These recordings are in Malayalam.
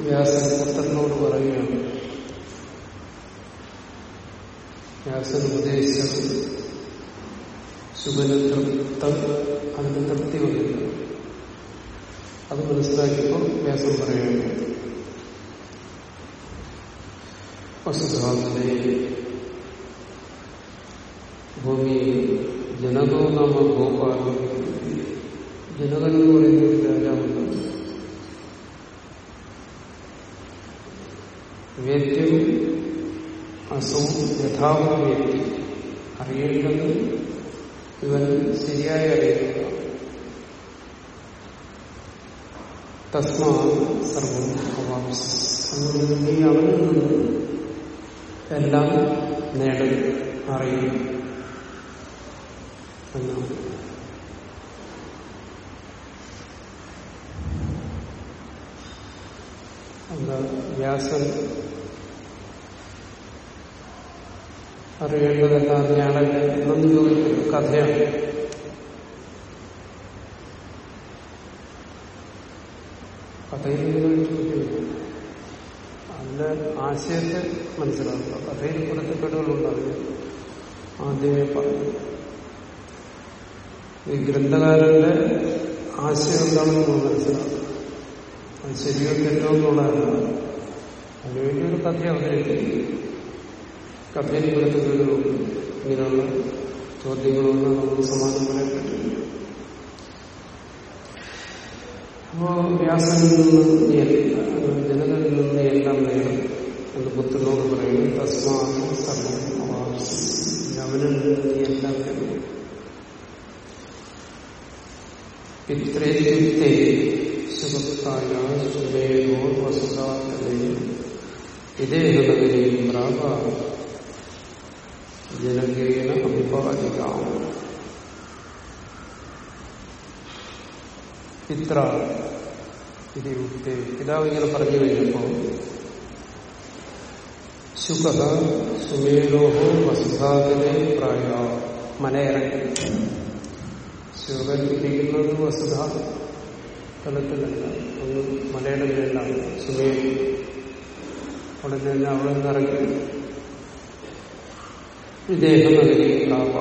വ്യാസൻ പുത്രനോട് പറയുകയാണ്. വ്യാസൻ ഉപദേശിച്ചത് ശുഭന തൃപ്തം അതിന് തൃപ്തി വന്നില്ല. അത് മനസ്സിലാക്കിയപ്പോൾ വ്യാസം പറയുകയാണ്. വസുധാന്തനെ ജനകൻ എന്ന് പറയുന്ന ഒരു രാജാവുണ്ട് വേദ്യം അസവും യഥാവും വേദ്യം അറിയേണ്ടത് ഇവൻ ശരിയായി അറിയുക തസ്മാ സർവം അവാംസ എല്ലാം നേടും അറിയും എന്നാണ് എന്താ വ്യാസൻ അറിയേണ്ടതെല്ലാം ഞാനല്ലേ എന്നൊന്നും ചോദിക്കുന്ന കഥയാണ്. കഥയിൽ ചോദ്യം. അതിന്റെ ആശയത്തെ മനസ്സിലാക്കുക. കഥയിൽ പൊരുത്തപ്പെടുകളുണ്ടാവില്ല ആദ്യമേ പറഞ്ഞു. ഈ ഗ്രന്ഥകാരന്റെ ആശയം എന്താണെന്ന് മനസ്സിലാക്കുക അത് ശരിയോ തെറ്റോ എന്നുള്ളതല്ല. അതിനുവേണ്ടി ഒരു കഥ അവതരിപ്പിക്കും കഥയിൽ പൊരുത്തപ്പെടുകളുണ്ട് ഇങ്ങനെയുള്ള ചോദ്യങ്ങളൊന്നും നമുക്ക് സമാധാനം പറയാൻ പറ്റില്ല അപ്പോ വ്യാസനിൽ നിന്ന് ജനതയിൽ നിന്ന് എല്ലാം നേടും എന്ന് പുത്രനോട് പറയുന്നു. തസ്മാന സർവം അവനിൽ നിന്ന് എല്ലാം നേടും പിത്രേയുക്തേ സുഖത്തായ സുമേയോ ഇതേഹനഗരിയും പ്രാപ ജനകീയന അഭിപാദിക്കാം ഇത്ര ഇത് യുക്തി പിതാവ് ഇങ്ങനെ പറഞ്ഞു കഴിഞ്ഞപ്പോ ശുക സുമേലോഹോ വസുധാകനെ പ്രായ. മലയിറങ്ങി ശുകൻ ഇരിക്കുന്നത് വസുധ തലത്തിലല്ല. ഒന്ന് മലയുടെ മേലാണ്. സുമേരി അവിടെ നിന്ന് അവിടെ നിന്ന് ഇറങ്ങി. വിദേഹ നഗരി പ്രാപ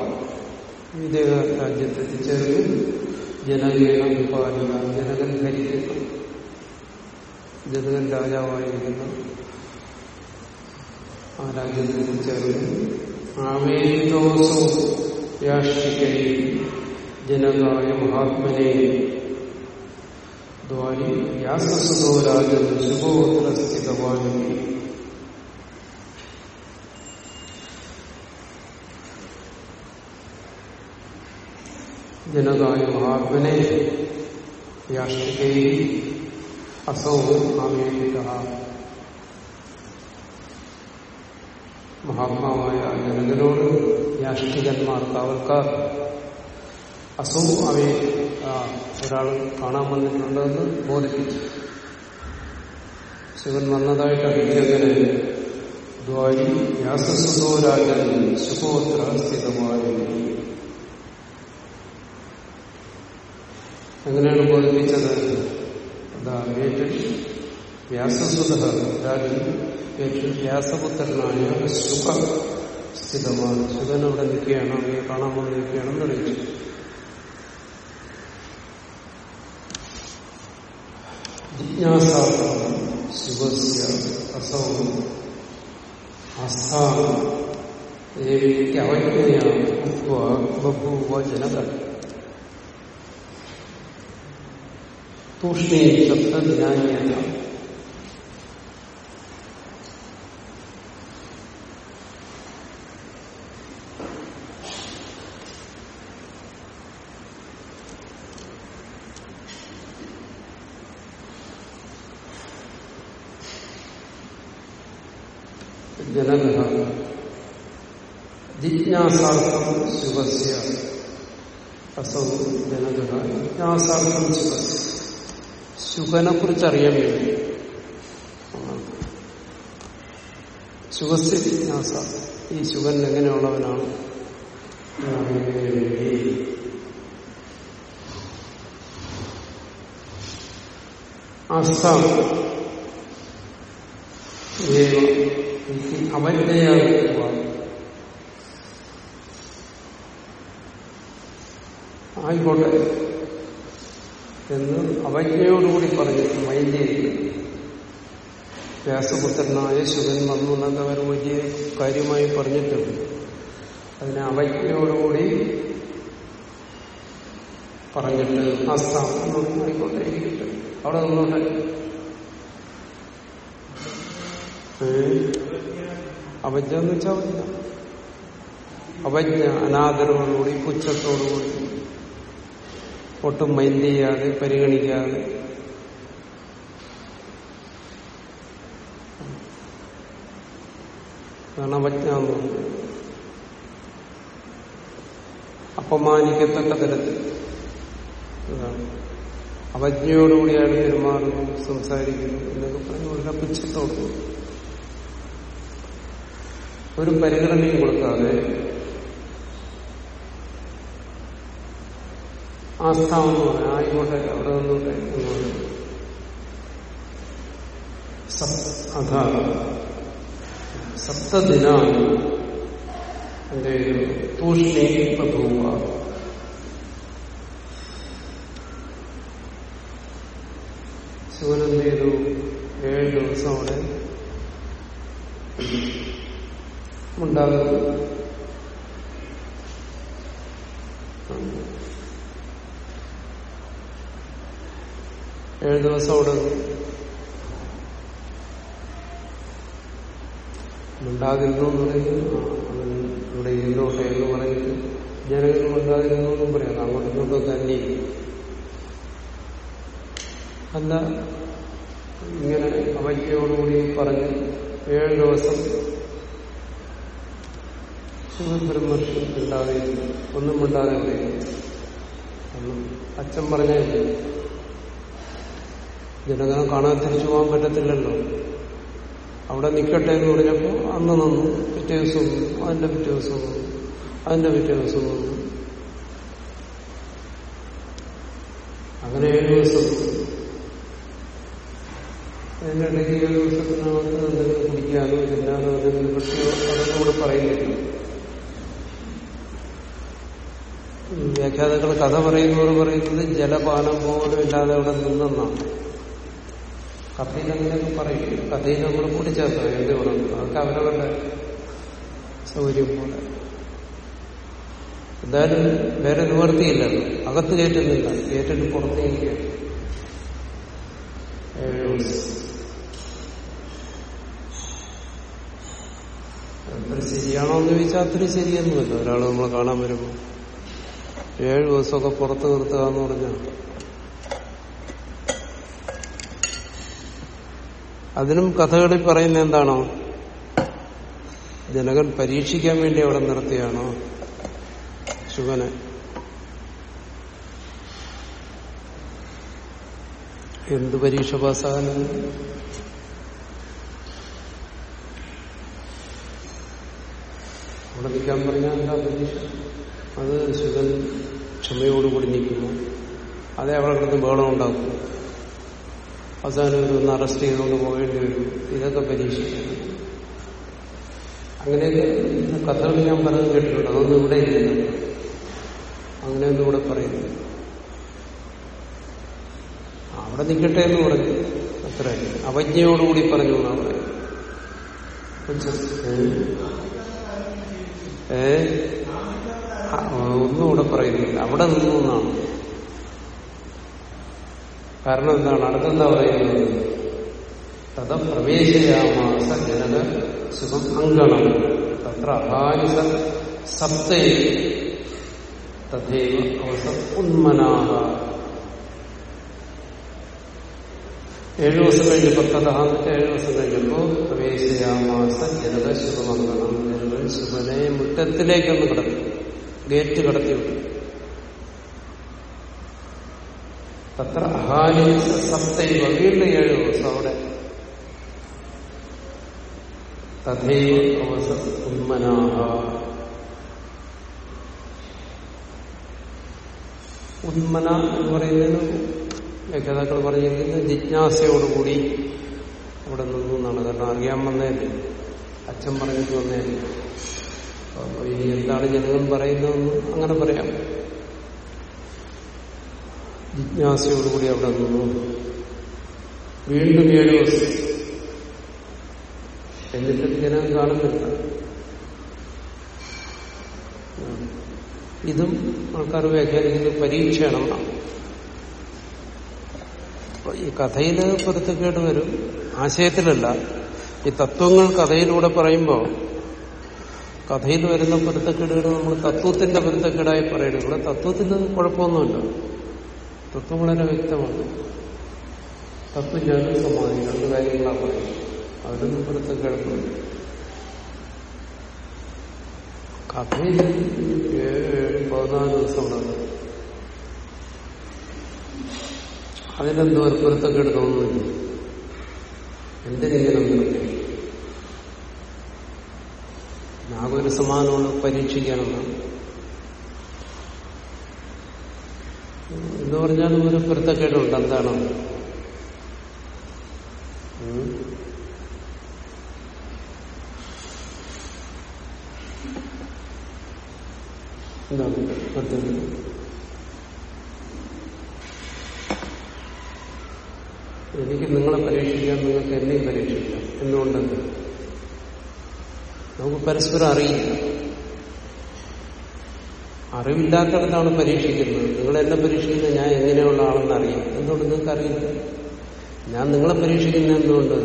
വിദേഹ രാജ്യത്തെത്തിച്ചേർന്ന് ജനകേന ഉപാധിക ജനകൻ ഭരിക്കുന്നു. ജനകൻ രാജാവായിരിക്കുന്നു ആ രാജ്യത്തിൽ ചേർന്ന് ആവേദിതോസോ രാഷ്ട്രീയ ജനകായ മഹാത്മനെ ദ്വാരി വ്യാസസുതോ രാജൻ ശുഭോത്ര ജനകായ മഹാത്മനെ യാഷ്ടികൈ അസൗ ആമേദിക മഹാത്മാവായ ജനകനോട് യാഷ്ടികന്മാർ കാവൽക്കാർ അസൗ അവേ ഒരാൾ കാണാൻ വന്നിട്ടുണ്ടെന്ന് ബോധിപ്പിച്ചു. ശിവൻ വന്നതായിട്ട് അറിയിച്ചങ്ങനെ ദ്വാരി വ്യാസസുതോ രാജൻ ശുഭോത്ര സ്ഥിതമായി എങ്ങനെയാണ് ബോധിപ്പിച്ചത്. അതാ ഏറ്റവും വ്യാസസുത. വ്യാസപുത്രനായ ശുഭ സ്ഥിതമാണ്. ശുഭൻ അവിടെ നിൽക്കുകയാണ്. അവയെ കാണാൻ പോലെ നിൽക്കുകയാണെന്ന് അറിയിച്ചു. ജിജ്ഞാസാർത്ഥം ശുഭസ്യ അസൗ ആസ്ഥാനം. അവജ്ഞയാണ് ബഭൂവ ജനകൻ തൂഷ്ണീ ശബ്ദജ്ഞാനീയത ജനക ജിജ്ഞാസാർത്ഥം ശിവസ്യ അസൗ ജനക ജിജ്ഞാസാർത്ഥം ശുക ശുഗനെ കുറിച്ച് അറിയാൻ വേണ്ടി. ശുഗസ്യ ജിജ്ഞാസ. ഈ ശുഗൻ എങ്ങനെയുള്ളവനാണ്? ആസ്ഥാന അവജ്ഞയാകുക ആയിക്കോട്ടെ. എന്ന് അവജ്ഞയോടുകൂടി പറഞ്ഞു മൈൻഡ് വ്യാസപുത്രനായ ശുഭൻ വന്നു. എന്നൊക്കെ വലിയ കാര്യമായി പറഞ്ഞിട്ടുണ്ട്. അതിനെ അവജ്ഞയോടുകൂടി പറഞ്ഞിട്ട് ആ സ്ഥാപനം ഇരിക്കട്ടെ അവിടെ നിന്നോട്ടെ. അവജ്ഞ എന്ന് വെച്ചാൽ അവജ്ഞ. അവജ്ഞ അനാദരവോടുകൂടി പുച്ഛത്തോടുകൂടി. ഒട്ടും മൈൻഡ് ചെയ്യാതെ പരിഗണിക്കാതെ. അതാണ് അവജ്ഞ അപമാനിക്കത്തക്ക തരത്തിൽ. അവജ്ഞയോടുകൂടിയാണ് പെരുമാറുന്നു സംസാരിക്കുന്നു എന്നൊക്കെ പറഞ്ഞ് വളരെ പുച്ഛത്തോടുന്നു ഒരു പരിഗണനയും കൊടുക്കാതെ ആസ്ഥാമെന്ന് പറയാം ആയിക്കോട്ടെ അവിടെ നിന്നോട്ടെ എന്ന് അതാ. സപ്തദിനാണ് എന്റെ തൂഷ്ണി ബഭൂവ ശിവനെന്ത് ചെയ്തു? ഏഴ് ദിവസം അവിടെ ഉണ്ടാകുന്നു. ഏഴ് ദിവസം അവിടെ ഉണ്ടാകുന്നു ഇവിടെ ഇരുന്നോട്ടെ എന്ന് പറഞ്ഞിട്ട് ജനങ്ങൾ ഉണ്ടാകുന്നു എന്നും പറയാം. അങ്ങോട്ടും ഇങ്ങോട്ടും തന്നെ അല്ല ഇങ്ങനെ അവജ്ഞയോടുകൂടി പറഞ്ഞ് ഏഴ് ദിവസം ശിവബ്രഹ്മർഷി ഉണ്ടാതെ ഒന്നും മിണ്ടാതെ ഒന്നും അച്ഛൻ പറഞ്ഞ ജനഗണം കാണാൻ തിരിച്ചു പോകാൻ പറ്റത്തില്ലല്ലോ. അവിടെ നിൽക്കട്ടെ എന്ന് പറഞ്ഞപ്പോൾ അന്ന് നിന്നു. പിറ്റേ ദിവസം അതിന്റെ പിറ്റേ ദിവസം നിന്നു അതിന്റെ പിറ്റേ ദിവസം നിന്നു അങ്ങനെ ഏഴ് ദിവസം അതിനിടയ്ക്ക് ഏഴ് ദിവസത്തിനകത്ത് എന്തെങ്കിലും കുടിക്കാനോ തിന്നാനോ എന്തെങ്കിലും കൃഷിയോ അതൊന്നും കൂടെ പറയുന്നില്ല വ്യാഖ്യാതാക്കൾ കഥ പറയുന്നവർ പറയുന്നത് ജലപാനം പോലും ഇല്ലാതെ അവിടെ നിന്നെന്നാണ്. കഥയിൽ അങ്ങനെയൊക്കെ പറയും കഥയിൽ നമ്മൾ കൂട്ടിച്ചേർത്തോ എന്ത് വേണം? അതൊക്കെ അവരവരുടെ സൗകര്യം പോലെ. എന്തായാലും വേറെ നിവർത്തിയില്ലല്ലോ അകത്ത് കയറ്റുന്നില്ല. കയറ്റിട്ട് പുറത്തേക്ക് അത്ര ശരിയാണോ എന്ന് ചോദിച്ചാൽ അത്ര ശരിയൊന്നുമല്ല. ഒരാൾ നമ്മൾ കാണാൻ വരുമ്പോൾ. ഏഴ് ദിവസമൊക്കെ പുറത്ത് നിർത്തുക എന്ന് പറഞ്ഞാൽ അതിനും കഥകളിൽ പറയുന്ന എന്താണോ? ജനകൻ പരീക്ഷിക്കാൻ വേണ്ടി അവിടെ നിർത്തിയാണോ? ശുഭനെ. എന്ത് പരീക്ഷ പാസ്സാകാനും അവിടെ നിൽക്കാൻ പറഞ്ഞാൽ എന്താ പരീക്ഷ? അത് ശുഭൻ ക്ഷമയോടുകൂടി നിൽക്കുന്നു. അതേ അവിടെ കിടന്ന് ബഹളം ഉണ്ടാക്കും. അവസാനം ഒരു ഒന്ന് അറസ്റ്റ് ചെയ്തുകൊണ്ട് പോകേണ്ടി വരും. ഇതൊക്കെ പരീക്ഷിക്കുന്നു അങ്ങനെയൊക്കെ കഥകൾ ഞാൻ പറഞ്ഞു കേട്ടിട്ടുണ്ട്. അതൊന്നും ഇവിടെ ഇല്ല. അങ്ങനെയൊന്നും ഇവിടെ പറയുന്നു അവിടെ നിൽക്കട്ടെ എന്ന് പറഞ്ഞു. അത്ര. അവജ്ഞയോടുകൂടി പറഞ്ഞു അവിടെ ഏ? ഒന്നും ഇവിടെ പറയുന്നില്ല. അവിടെ നിന്നു എന്നാണ്. കാരണം എന്താണ്? അടുത്തെന്താ പറയുന്നത്? തഥ പ്രവേശയാമാസ ജനക സുഖം അങ്കണം. തത്ര അഹാരിസ സപ്തേ തഥൈവ അവസ ഉന്മനാഹ. ഏഴു ദിവസം കഴിഞ്ഞപ്പോൾ തഥാന്നിട്ട് ഏഴു ദിവസം കഴിഞ്ഞപ്പോൾ പ്രവേശയാമാസ ജനക ശുഭമംഗണം ജനകൻ ശുഭനെ മുറ്റത്തിലേക്കൊന്ന് കടത്തി. ഗേറ്റ് കടത്തി വിട്ടു തത്ര അഹാനി സപ്തൈവ വീണ്ടും ഏഴ് ദിവസം അവിടെ. തഥൈവ അവസ ഉന്മനാഹ. ഉന്മന എന്ന് പറയുന്നതിന് വ്യക്തതാക്കൾ പറഞ്ഞിരിക്കുന്നത് ജിജ്ഞാസയോടുകൂടി അവിടെ നിന്നു എന്നാണ്. കാരണം അറിയാൻ വന്നേ അച്ഛൻ പറഞ്ഞിട്ട് അപ്പൊ ഇനി എന്താണ് ജനങ്ങൾ പറയുന്നതെന്ന് അങ്ങനെ പറയാം. ജിജ്ഞാസയോടുകൂടി അവിടെ നിന്നു. വീണ്ടും ഏഴ് ദിവസം. എന്നിട്ട് ജനം കാണുന്നില്ല. ഇതും ആൾക്കാർ വ്യാഖ്യാനിക്കുന്നത് അപ്പൊ ഈ കഥയിൽ പൊരുത്തക്കേട് വരും. ആശയത്തിലല്ല. ഈ തത്വങ്ങൾ കഥയിലൂടെ പറയുമ്പോൾ കഥയിൽ വരുന്ന പൊരുത്തക്കേടുകൾ നമ്മൾ തത്വത്തിന്റെ പൊരുത്തക്കേടായി പറയുന്നത്. തത്വത്തിന് കുഴപ്പമൊന്നുമില്ല. തത്വം വളരെ വ്യക്തമാണ് തത്വജ്ഞാനം സമാധി രണ്ട് കാര്യങ്ങളാണ് പറയുന്നത് അതിലൊന്നും പൊരുത്തക്കേടുന്നില്ല കഥയിൽ ഏഴ് ഏഴ് പതിനാല് ദിവസമുള്ളത് അതിനെന്തോ ഒരു പൊരുത്തക്കേട് തോന്നുന്നില്ല. എന്തിനിങ്ങനെ നിർത്തി ആകെ ഒരു സമാനമാണ് പരീക്ഷിക്കാനെന്നാണ് എന്ന് പറഞ്ഞാലും ഒരു പൊരുത്തക്കേടുണ്ട്. എന്താണ്? എനിക്ക് നിങ്ങളെ പരീക്ഷിക്കാം നിങ്ങൾക്ക് എന്നെയും പരീക്ഷിക്കാം. എന്തുകൊണ്ടെന്ന്? നമുക്ക് പരസ്പരം അറിയില്ല. അറിവില്ലാത്തടത്താണ് പരീക്ഷിക്കുന്നത്. നിങ്ങൾ എന്നെ പരീക്ഷിക്കുന്നത് ഞാൻ എങ്ങനെയുള്ള ആളെന്ന് അറിയാം എന്തുകൊണ്ട് നിങ്ങൾക്ക് അറിയില്ല? ഞാൻ നിങ്ങളെ പരീക്ഷിക്കുന്നത് എന്തുകൊണ്ട്?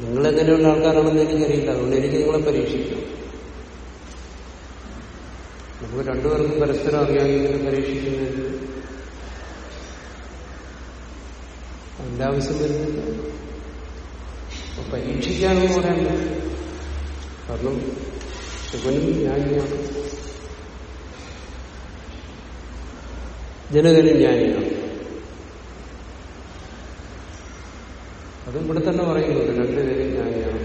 നിങ്ങൾ എങ്ങനെയുള്ള ആൾക്കാരാണെന്ന് എനിക്കറിയില്ല. അതുകൊണ്ട് എനിക്ക് നിങ്ങളെ പരീക്ഷിക്കാം. നമുക്ക് രണ്ടുപേർക്കും പരസ്പരം അറിയാമെങ്കിൽ പരീക്ഷിക്കുന്നതിന് അതിന്റെ ആവശ്യം വരുന്നില്ല. പരീക്ഷിക്കാനെന്ന് പറയാൻ കാരണം ശിവനും ജ്ഞാനിയാണ് ജനകനും ജ്ഞാനിയാണ് അത് ഇവിടെ തന്നെ പറയുന്നുണ്ട് രണ്ടുപേരും ജ്ഞാനിയാണ്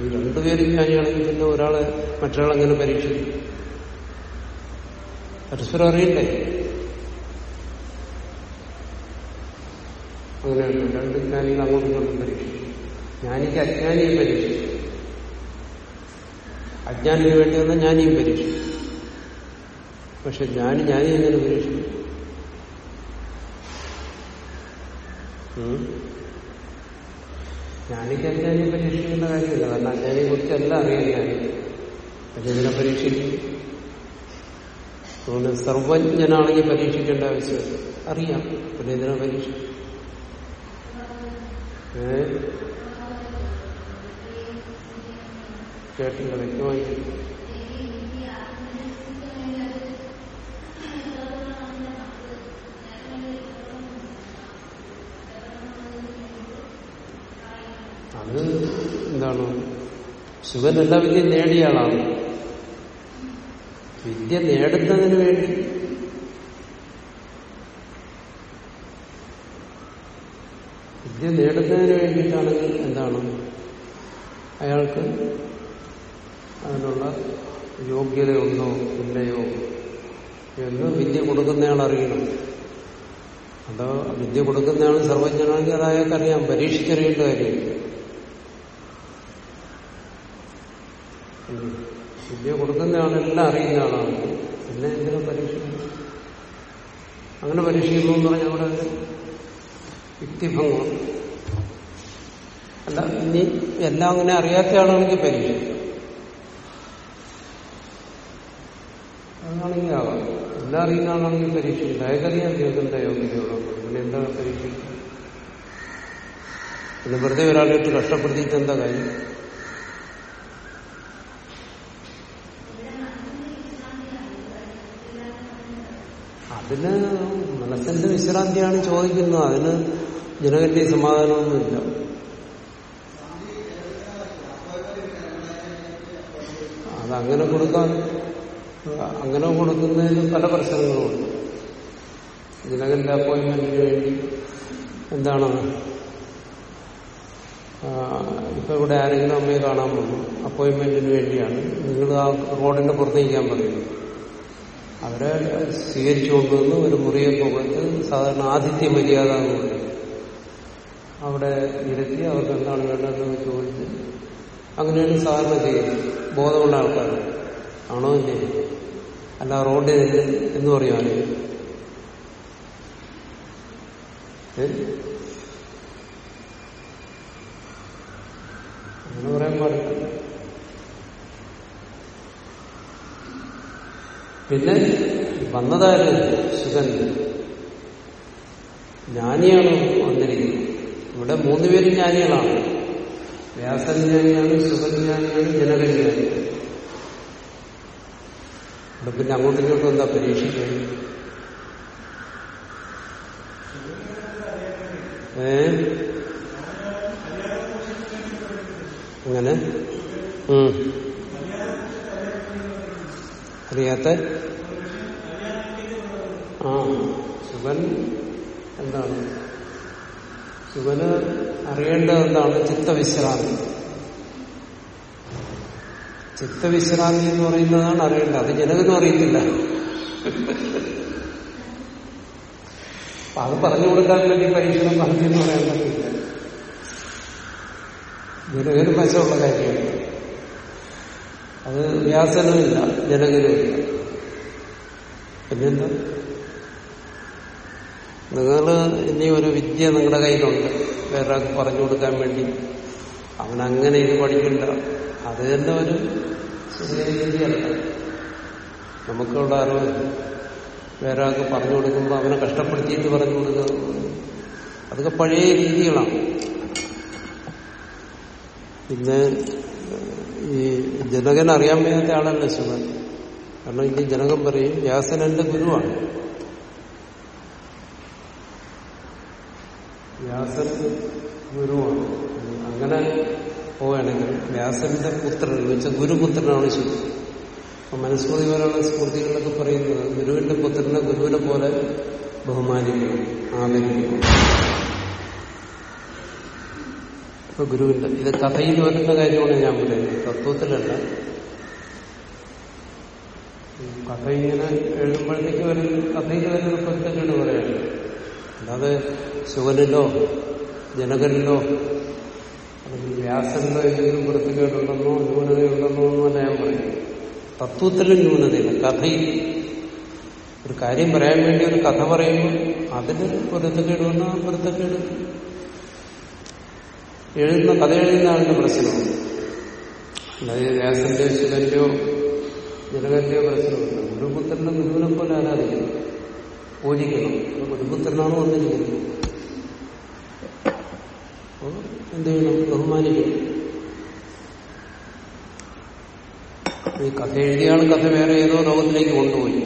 ഈ രണ്ടുപേരും ജ്ഞാനിയാണെങ്കിൽ പിന്നെ ഒരാളെ മറ്റൊരാളെങ്ങനെ പരീക്ഷിക്കും? പരസ്പരം അറിയണ്ടേ? അങ്ങനെയാണ് രണ്ട് ജ്ഞാനികൾ അങ്ങോട്ടും ഇങ്ങോട്ടും പരീക്ഷിക്കും. ജ്ഞാനിക്ക് അജ്ഞാനിയും പരീക്ഷിക്കും. അജ്ഞാനിന് വേണ്ടി വന്ന ജ്ഞാനിയും പരീക്ഷിക്കും. പക്ഷെ ജ്ഞാനി ജ്ഞാനി എങ്ങനെ പരീക്ഷിക്കും? ജ്ഞാനിക്ക് അജ്ഞാനിയെ പരീക്ഷിക്കേണ്ട കാര്യമില്ല. കാരണം അജ്ഞാനിയെ കുറിച്ച് എല്ലാം ജ്ഞാനി പക്ഷെ ഇതിനെ പരീക്ഷിക്കും. അതുകൊണ്ട് സർവജ്ഞനാണെങ്കിൽ പരീക്ഷിക്കേണ്ട ആവശ്യമില്ല. അറിയാം. പിന്നെ ഇതിനെ പരീക്ഷിക്കും. കേട്ടില്ല വ്യക്തമായി എന്താണ്? ശിവൻ എല്ലാ വിദ്യ നേടിയ ആളാണ് വിദ്യ നേടുന്നതിന് വേണ്ടി. വിദ്യ നേടുന്നതിന് വേണ്ടിയിട്ടാണെങ്കിൽ എന്താണ്? അയാൾക്ക് അതിനുള്ള യോഗ്യതയുണ്ടോ? ഇല്ലയോ? എന്ന് വിദ്യ കൊടുക്കുന്നയാൾ അറിയണം. അതോ വിദ്യ കൊടുക്കുന്നയാൾ സർവജ്ഞനാണെങ്കിൽ അത് അയാൾക്കറിയാം പരീക്ഷിച്ചറിയേണ്ട കാര്യമില്ല. ഉം. വിദ്യ കൊടുക്കുന്നയാളെല്ലാം അറിയുന്ന ആളാണ്. പിന്നെ എന്തിനാ പരീക്ഷിക്കുന്നു അങ്ങനെ പരീക്ഷിക്കുന്നു പറഞ്ഞാൽ അവിടെ യുക്തിഭംഗം. അല്ല ഇനി എല്ലാം അങ്ങനെ അറിയാത്ത ആളാണെങ്കിൽ പരീക്ഷിക്കാം. അതാണെങ്കിൽ ആവാം. എല്ലാം അറിയുന്ന ആളാണെങ്കിൽ പരീക്ഷിക്കില്ല അയാൾക്കറിയാം ദൈവത്തിന്റെ യോഗ്യതയുള്ളൂ പിന്നെ എന്താ പരീക്ഷിക്കുക? പിന്നെ വെറുതെ ഒരാളെ ഇട്ട് കഷ്ടപ്പെടുത്തിയിട്ട് എന്താ കാര്യം? അതിന് മനസ്സിന്റെ വിശ്രാന്തിയാണ് ചോദിക്കുന്നത്. അതിന് ജനകന്റെ സമാധാനമൊന്നുമില്ല. അതങ്ങനെ കൊടുക്കാൻ അങ്ങനെ കൊടുക്കുന്നതിന് പല പ്രശ്നങ്ങളുമുണ്ട് ജനകന്റെ അപ്പോയിന്റ്മെന്റിന് വേണ്ടി എന്താണ്? ഇപ്പൊ ഇവിടെ ആരെങ്കിലും അമ്മയെ കാണാൻ പോകുന്നു. അപ്പോയിന്റ്മെന്റിന് വേണ്ടിയാണ്. നിങ്ങൾ ആ റോഡിന്റെ പുറത്തേക്കാൻ നിൽക്കാൻ പറയുന്നു. അവരെ സ്വീകരിച്ചു ഒരു മുറിയൊക്കെ കൊടുത്ത് സാധാരണ ആതിഥ്യ മര്യാദ എന്ന് പറയും. അവിടെ ഇരുത്തി അവർക്ക് എന്താണ് വേണ്ടതെന്ന് ചോദിച്ച് അങ്ങനെയാണ് സാധാരണ ചെയ്യുന്നത് ബോധമുള്ള ആൾക്കാർ. ആണോ ഇല്ലേ? അല്ല റോഡിൽ എന്ന് പറയുവാണ് അങ്ങനെ പറയാൻ പാടില്ല. പിന്നെ വന്നതാര്? സുഖൻ ജ്ഞാനിയാണ് വന്നിരിക്കുന്നത്. ഇവിടെ മൂന്നുപേരും ജ്ഞാനികളാണ്. വ്യാസൻ ജ്ഞാനിയാണ് സുഖൻ ജ്ഞാനിയാണ് ജനകൻ ജ്ഞാനിയാണ്. ഇവിടെ പിന്നെ അങ്ങോട്ടും ഇങ്ങോട്ടും എന്താ പരീക്ഷിക്കുക ഏ? അങ്ങനെ? ഉം. അറിയാത്ത ആ ശിവൻ എന്താണ്? ശിവന് അറിയേണ്ടത് എന്താണ്? ചിത്തവിശ്രാന്തി. ചിത്തവിശ്രാന്തി എന്ന് പറയുന്നതാണ് അറിയേണ്ടത്. അത് ജനകനും അറിയത്തില്ല. അത് പറഞ്ഞു കൊടുക്കാൻ വേണ്ടി പരീക്ഷണം നടത്തി എന്ന് പറയാൻ പറ്റില്ല. ജനകന് മനസ്സിലുള്ള കാര്യമാണ്. അത് വ്യാസനുമില്ല ജനകനുമില്ല പിന്നെന്താ? നിങ്ങൾ ഇനി ഒരു വിദ്യ നിങ്ങളുടെ കയ്യിലുണ്ട്. വേറൊരാൾക്ക് പറഞ്ഞു കൊടുക്കാൻ വേണ്ടി. അവൻ അങ്ങനെ ഇത് പഠിക്കണ്ട. അത് തന്നെ ഒരു ശരിയായ രീതിയല്ല. നമുക്കുള്ള അറിവ്. വേറെ ആൾക്ക് പറഞ്ഞു കൊടുക്കുമ്പോൾ അവനെ കഷ്ടപ്പെടുത്തിയിട്ട് പറഞ്ഞു കൊടുക്കുക. അതൊക്കെ പഴയ രീതികളാണ്. പിന്നെ ഈ ജനകൻ അറിയാൻ വയ്യാത്ത ആളല്ല ശിവൻ കാരണം ഇനി ജനകൻ പറയും വ്യാസൻ എന്റെ ഗുരുവാണ്. വ്യാസൻ ഗുരുവാണ്. അങ്ങനെ പോവുകയാണെങ്കിൽ വ്യാസന്റെ പുത്രൻ വെച്ച ഗുരുപുത്രനാണ് ശിവൻ അപ്പൊ മനുസ്മൃതി പോലുള്ള സ്മൃതികളിലൊക്കെ പറയുന്നത് ഗുരുവിന്റെ പുത്രനെ ഗുരുവിനെ പോലെ ബഹുമാനിക്കണം ആദരിക്കണം. ഇപ്പൊ ഗുരുവിന്റെ ഇത് കഥയിൽ വരുന്ന കാര്യമാണ് ഞാൻ പറയുന്നത്. തത്വത്തിലല്ല. കഥ ഇങ്ങനെ എഴുതുമ്പോഴത്തേക്ക് വരുന്ന കഥയിൽ വരുന്ന പ്രശ്നങ്ങൾ പറയാണ് അല്ലാതെ ശിവനിലോ ജനകനിലോ അല്ലെങ്കിൽ വ്യാസനിലോ എന്തെങ്കിലും വൃത്തികേടുണ്ടെന്നോ ന്യൂനതയുണ്ടെന്നോ എന്നല്ല ഞാൻ പറയും തത്വത്തിലും ന്യൂനതയില്ല. കഥയിൽ ഒരു കാര്യം പറയാൻ വേണ്ടി ഒരു കഥ പറയുമ്പോൾ അതിന് പൊരുത്തക്കേട് വന്നാൽ പൊരുത്തക്കേട്. എഴുതുന്ന കഥ എഴുതുന്ന ആളിന്റെ പ്രശ്നമാണ് അതായത് വ്യാസന്റെയോ ശിവന്റെയോ ജനകന്റെയോ പ്രശ്നമുണ്ട്. ഗുരുപുത്രന്റെ ഗുരുവിനെ പോലെ ആരാധിക്കണം പൂജിക്കണം. ഗുരുപുത്രനാണ് വന്നിരിക്കുന്നത് എന്ത് ചെയ്യണം? ബഹുമാനിക്കണം. ഈ കഥ എഴുതിയാണ് കഥ വേറെ ഏതോ ലോകത്തിലേക്ക് കൊണ്ടുപോയി.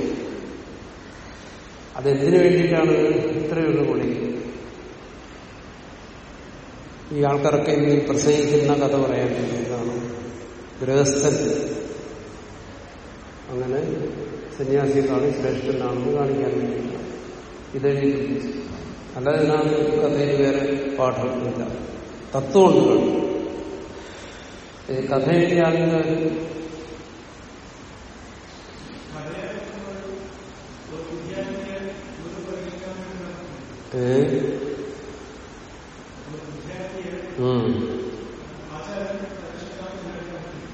അതെന്തിനു വേണ്ടിയിട്ടാണ് ഇത്രയുള്ള പൊളി? ഈ ആൾക്കാരൊക്കെ ഇനി പ്രസംഗിക്കുന്ന കഥ പറയാൻ വേണ്ടിയിട്ടാണ് ഗൃഹസ്ഥൻ അങ്ങനെ സന്യാസിക്കാണ് ശ്രേഷ്ഠനാണെന്ന് കാണിക്കാൻ വേണ്ടിയിട്ടാണ് ഇതെഴുതി അല്ലാതെ ഇതിനകത്ത് കഥയിൽ വേറെ പാഠമില്ല തത്വമുണ്ട് കാണും. ഈ കഥ എഴുതിയ ആളുകൾ ഏ ഉം.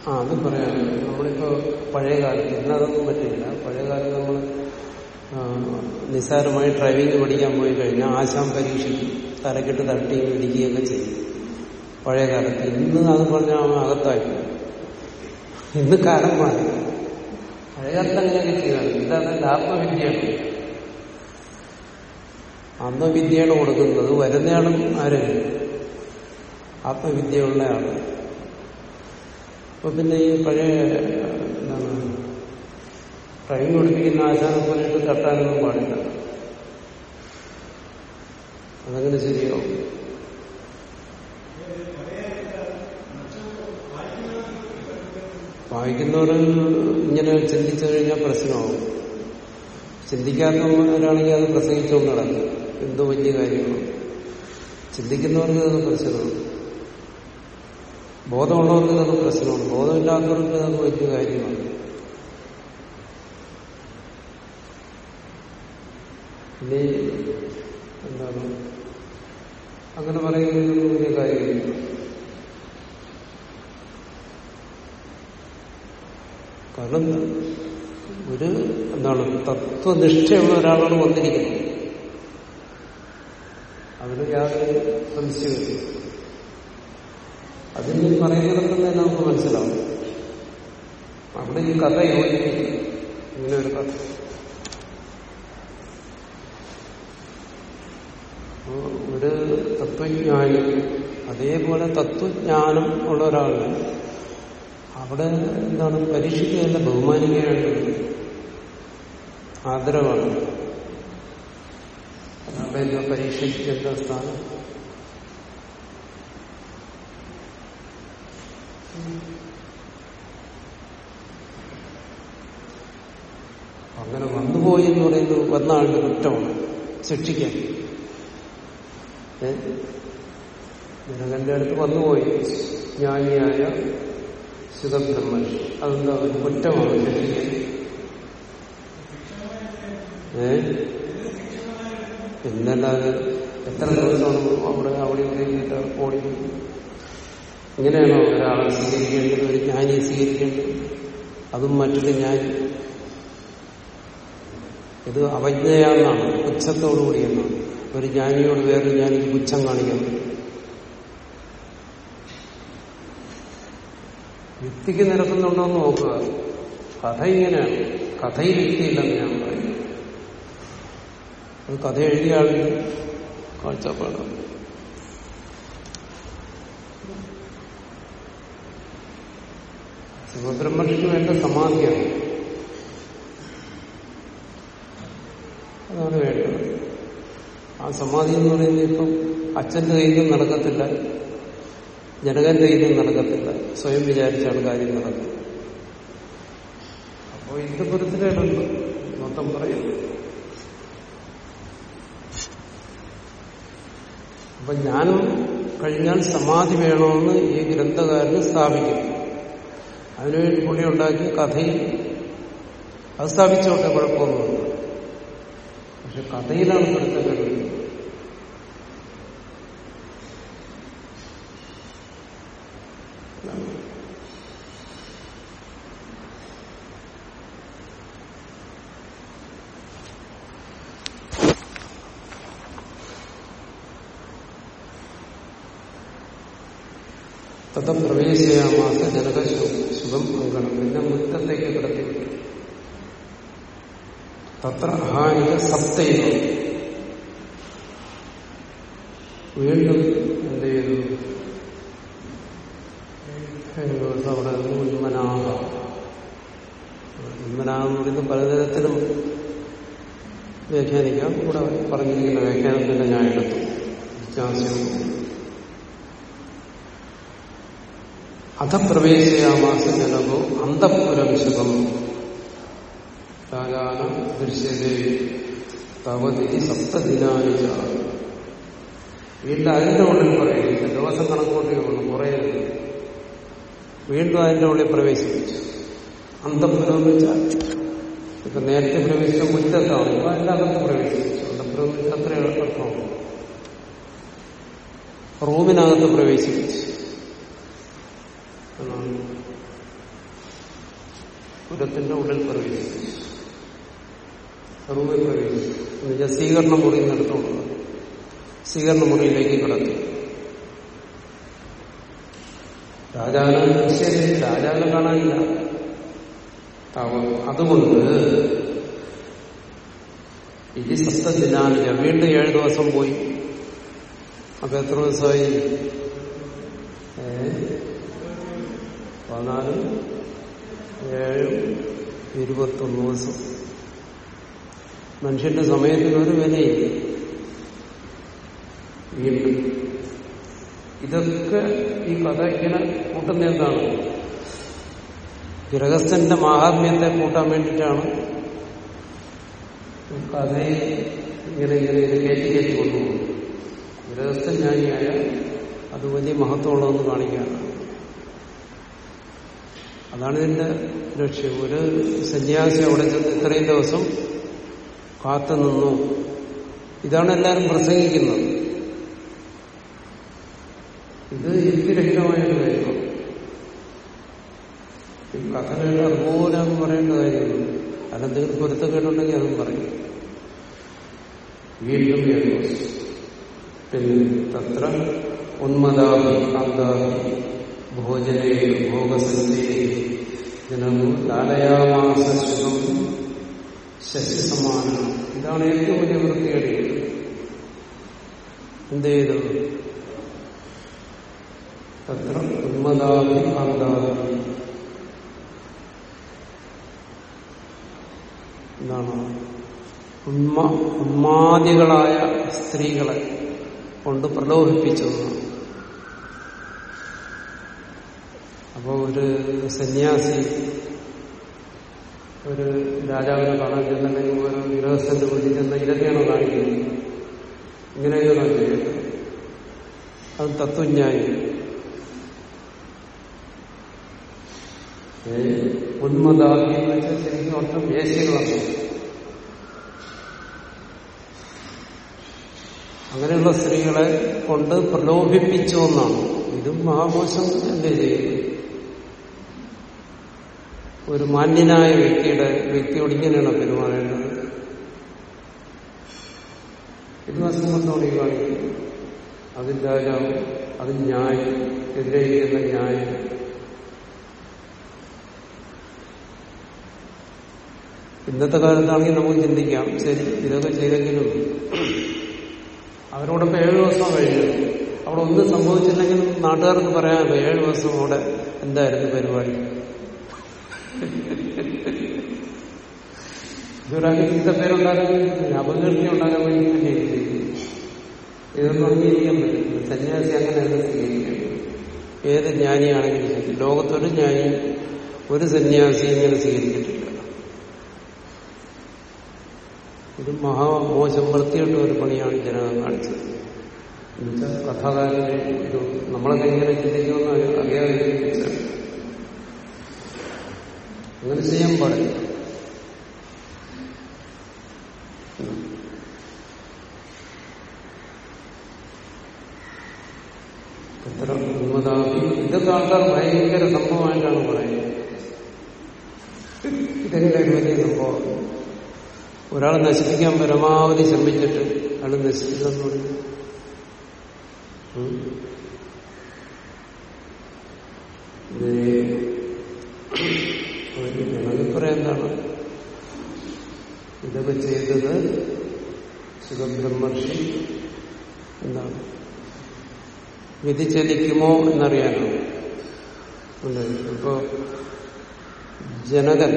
ആ അത് പറയാം. നമ്മളിപ്പോ പഴയ കാലത്ത് ഇന്നതൊന്നും പറ്റില്ല പഴയ കാലത്ത് നമ്മൾ നിസ്സാരമായി ഡ്രൈവിംഗ് പഠിക്കാൻ പോയി കഴിഞ്ഞാൽ ആശാം പരീക്ഷിക്കും തലക്കെട്ട് തട്ടുകയും ഇടിക്കുകയൊക്കെ ചെയ്യും. പഴയ കാലത്ത് ഇന്ന് അത് പറഞ്ഞാൽ അകത്തായി. ഇന്ന് കാലം മാറി. പഴയ കാലത്ത് അങ്ങനെയൊക്കെ ചെയ്താണ് ഇതാണ് ആത്മവിദ്യയാണ്. ആത്മവിദ്യയാണ് കൊടുക്കുന്നത്. വരുന്നയാളും ആര് ആത്മവിദ്യയുള്ള ആൾ അപ്പൊ പിന്നെ ഈ പഴയ എന്താണ് ട്രെയിൻ പഠിപ്പിക്കുന്ന ആശാനെ പോയിട്ട് തട്ടാനൊന്നും പാടില്ല. അതങ്ങനെ ശരിയാവും. വായിക്കുന്നവർ ഇങ്ങനെ ചിന്തിച്ചു കഴിഞ്ഞാൽ പ്രശ്നമാവും. ചിന്തിക്കാത്തവരാണെങ്കിൽ അത് പ്രസംഗിച്ചുകൊണ്ട് നടക്കും എന്തോ വലിയ കാര്യങ്ങളും. ചിന്തിക്കുന്നവർക്ക് അത് പ്രശ്നമാണ്. ബോധമുള്ളവർക്ക് അത് പ്രശ്നമാണ്. ബോധമില്ലാത്തവർക്ക് അത് വലിയ കാര്യമാണ്. ഇനി എന്താണ്? അങ്ങനെ പറയുന്നത് വലിയ കാര്യമില്ല. കാരണം ഒരു എന്താണ്? തത്വനിഷ്ഠയുള്ള ഒരാളാണ് വന്നിരിക്കുന്നത്. അതിന് യാതൊരു സംശയമില്ല അതിന് പറയുന്നിടത്ത് തന്നെ നമുക്ക് മനസ്സിലാവും. അവിടെ ഈ കഥ യോജിക്കും ഇങ്ങനെ ഒരു കഥ. ഒരു തത്വജ്ഞാനി അതേപോലെ തത്വജ്ഞാനം ഉള്ള ഒരാൾ അവിടെ എന്താണ് പരീക്ഷിക്കുകയല്ല ബഹുമാനിക്കുകയാണ് ആദരവാണ്. അവിടെ പരീക്ഷിക്കേണ്ട സ്ഥാനം? അങ്ങനെ വന്നുപോയി എന്ന് പറയുന്നത് വന്ന ആളുടെ കുറ്റമാണ്. ശിക്ഷിക്കാൻ. ജനകന്റെ അടുത്ത് വന്നുപോയി. ജ്ഞാനിയായ സുഖബ്രഹ്മൻ അതെന്താ? ഒരു കുറ്റമാണ് ശിക്ഷിക്കാൻ. ഏ? പിന്നല്ലാതെ എത്ര ദിവസമാണ് അവിടെ അവിടെ ഇവിടെ ഓടി ഇങ്ങനെയാണോ ഒരാളെ സ്വീകരിക്കേണ്ടത് ഒരു ജ്ഞാനിയെ സ്വീകരിക്കേണ്ടത്? അതും മറ്റൊരു ജ്ഞാനി. ഇത് അവജ്ഞയാണെന്നാണ് പുച്ഛത്തോടുകൂടി എന്നാണ്. ഒരു ജ്ഞാനിയോട് വേറൊരു ജ്ഞാനിക്ക് പുച്ഛം കാണിക്കാൻ യുക്തിക്ക് നിരക്കുന്നുണ്ടോ എന്ന് നോക്കുക. കഥ ഇങ്ങനെയാണ്. കഥയിൽ യുക്തിയില്ലെന്ന് ഞാൻ പറയുന്നു അത് കഥ എഴുതിയ കാഴ്ചപ്പാടാണ്. ശിവബ്രഹ്മണിക്ക് വേണ്ട സമാധിയാണ്. അതാണ് വേണ്ടത്. ആ സമാധി എന്ന് പറയുന്നത് ഇപ്പം അച്ഛന്റെ കയ്യിലും നടക്കത്തില്ല. ജനകന്റെ കയ്യിലും നടക്കത്തില്ല. സ്വയം വിചാരിച്ചാണ് കാര്യം നടക്കുന്നത്. അപ്പോൾ ഇത് പുരത്തിലുണ്ട് മൊത്തം പറയുന്നു അപ്പൊ ജ്ഞാനം കഴിഞ്ഞാൽ സമാധി വേണമെന്ന് ഈ ഗ്രന്ഥകാരന് സ്ഥാപിക്കും അതിനുവേണ്ടി പുള്ളി ഉണ്ടാക്കിയ കഥയിൽ അത് സ്ഥാപിച്ചോട്ടെ കുഴപ്പമൊന്നുമില്ല. പക്ഷെ കഥയിലാണ് പെടുത്തത് തഥ പ്രവേശയാമാസ ജനക ശുഭം അങ്കണം പിന്നെ മുറ്റത്തേക്ക് കിടത്തി. തത്ര അഹാനിക സപ്തൈവ വീണ്ടും എന്ത് ചെയ്തു? അവിടെ ഉന്മനാഹ. ഉന്മനാഹ എന്ന് പറയുന്നത് പലതരത്തിലും വ്യാഖ്യാനിക്കാം. ഇവിടെ പറഞ്ഞിരിക്കുന്ന വ്യാഖ്യാനത്തിന്റെ ഞാൻ എടുത്തു വിശ്വാസം അധപ്രവേശയാമാസ ജനകോ അന്തപുരം ശുഭം രാജാന ദൃശ്യതേ തവതിരി സപ്തദിനാനി വീണ്ടും അതിന്റെ ഉള്ളിൽ പറയുന്നു ദിവസം കണക്കൂട്ടേ ഉള്ളൂ കുറേ വീണ്ടും അതിന്റെ ഉള്ളിൽ പ്രവേശിപ്പിച്ചു. അന്തപുരം എന്ന് വെച്ചാൽ ഇപ്പൊ നേരത്തെ പ്രവേശിച്ച മുറ്റത്താണ് ഇപ്പൊ അതിന്റെ അകത്ത് പ്രവേശിപ്പിച്ചു. അന്തപുരം അത്ര അർത്ഥമാണ് റൂമിനകത്ത് പ്രവേശിപ്പിച്ചു. എന്നാണ് പുരത്തിന്റെ ഉള്ളിൽ പ്രവേശിച്ചു റൂമിൽ പ്രവേശിച്ചു എന്നുവെച്ചാൽ സ്വീകരണ മുറി നടത്തുള്ളൂ സ്വീകരണ മുറിയിലേക്ക് കിടത്തി രാജാവിനെ ശരി രാജാവിനെ കാണാനില്ല. അതുകൊണ്ട് ഇത് സപ്തദിനാനില്ല വീണ്ടും ഏഴു ദിവസം പോയി. അപ്പൊ എത്ര ദിവസമായി? പതിനാല് ഏഴും ഇരുപത്തൊന്ന് ദിവസം മനുഷ്യന്റെ സമയത്തിന് ഒരു വിലയില്ല. വീണ്ടും. ഇതൊക്കെ ഈ കഥ ഇങ്ങനെ കൂട്ടുന്ന എന്താണ്? ഗൃഹസ്ഥന്റെ മാഹാത്മ്യത്തെ കൂട്ടാൻ വേണ്ടിയിട്ടാണ് കഥയെ ഇങ്ങനെ ഇങ്ങനെ ഇങ്ങനെ കയറ്റി കയറ്റി കൊണ്ടുപോകുന്നു ഗൃഹസ്ഥ ജ്ഞാനിയായ അത് വലിയ മഹത്വമുള്ളതെന്ന് കാണിക്കാനാണ് അതാണ് ഇതിന്റെ ലക്ഷ്യം. ഒരു സന്യാസി അവിടെ ചെന്ന് ഇത്രയും ദിവസം കാത്തു നിന്നു. ഇതാണ് എല്ലാവരും പ്രസംഗിക്കുന്നത്. ഇത് യുക്തിരഹിതമായൊരു കാര്യമാണ് ഈ കഥ കേട്ട അതുപോലെ അങ്ങ് പറയേണ്ട കാര്യമാണ് അല്ലെന്തെങ്കിലും പൊരുത്തം കേട്ടുണ്ടെങ്കിൽ അതും പറയും. വീണ്ടും. പിന്നെ തത്ര ഉന്മദാഭി കാന്താഭി ഭോജനേ ഭോഗസഞ്ചേ ജനമു ലാലയാമാസ ശുഭം ശശിസമാനം ഇതാണ് ഏറ്റവും വലിയ വൃത്തികേട്. എന്ത് ചെയ്തു തത്ര ഉന്മദാഭി കാന്താഭി എന്താണ് ഉന്മ ഉന്മാദികളായ സ്ത്രീകളെ കൊണ്ട് പ്രലോഭിപ്പിച്ചു എന്നാണ്. അപ്പോ ഒരു സന്യാസി ഒരു രാജാവിനെ കാണാൻ ചെന്നില്ലെങ്കിൽ ഒരു ഗൃഹസ്ഥന്റെ വീട്ടിൽ ചെന്ന ഇതൊക്കെയാണോ കാണിക്കുന്നത്. ഇങ്ങനെയൊക്കെ കാണിക്കുന്നത് അത് തത്വജ്ഞാനി. ഏ, ഉന്മദാഹി എന്ന് വെച്ചാൽ ശരിക്കും ഒട്ടും വേശ്യകളാണ് അങ്ങനെയുള്ള സ്ത്രീകളെ കൊണ്ട് പ്രലോഭിപ്പിച്ചു എന്നാണ്. ഇതും മഹാമോശം എന്തേ ചെയ്യുന്നു. ഒരു മാന്യനായ വ്യക്തിയുടെ വ്യക്തിയോട് ഇങ്ങനെയാണ് പെരുമാറേണ്ടത്. ഇത് അസംബന്ധമാണ് ഈ കാണിക്കുന്നത് അതിൽ രാജാവ് അത് ന്യായം എതിരെയിരിക്കുന്ന ന്യായം. ഇന്നത്തെ കാലത്താണെങ്കിൽ നമുക്ക് ചിന്തിക്കാം ശരി ഇതൊക്കെ ചെയ്തെങ്കിലും അവരോടൊപ്പം ഏഴു ദിവസം കഴിഞ്ഞു. അവിടെ ഒന്നും സംഭവിച്ചില്ലെങ്കിലും നാട്ടുകാർക്ക് പറയാമല്ലോ ഏഴു ദിവസം അവിടെ എന്തായിരുന്നു പരിപാടി? ഇതൊരാൾക്ക് ചീത്തപ്പേരുണ്ടാക്കാൻ അപകീർത്തി ഉണ്ടാക്കാൻ വേണ്ടി ഇതൊന്നും അംഗീകരിക്കാൻ പറ്റില്ല സന്യാസി അങ്ങനെ സ്വീകരിക്കുന്നത് ഏത് ജ്ഞാനിയാണെങ്കിലും ലോകത്തൊരു ജ്ഞാനി ഒരു സന്യാസി ഇങ്ങനെ സ്വീകരിച്ചിട്ടില്ല ഇത് മഹാമോശം വൃത്തിയുള്ള ഒരു പണിയാണ് ജനകം കാണിച്ചത്. എന്നുവെച്ചാൽ കഥാകാരനെ നമ്മളൊക്കെ എങ്ങനെ ചിന്തിക്കുമെന്ന് അറിയാതെ ചിന്തിച്ചത് അങ്ങനെ ചെയ്യാൻ പാടില്ല എത്ര ഉന്മതാപി ഇതൊക്കെ ആൾക്കാർ ഭയങ്കര സംഭവമായിട്ടാണ് പറയുന്നത്. ഇതെങ്ങനെ ഒരു വലിയ സംഭവം? ഒരാളെ നശിപ്പിക്കാൻ പരമാവധി ശ്രമിച്ചിട്ട് അയാൾ നശിപ്പിച്ചെന്ന് പറഞ്ഞു. ഒരു അഭിപ്രായം എന്താണ്? ഇതൊക്കെ ചെയ്തത് സുഖബ്രഹ്മർഷി എന്താണ് വ്യതിചലിക്കുമോ എന്നറിയാനോ ഉണ്ട്. ഇപ്പോ ജനകൻ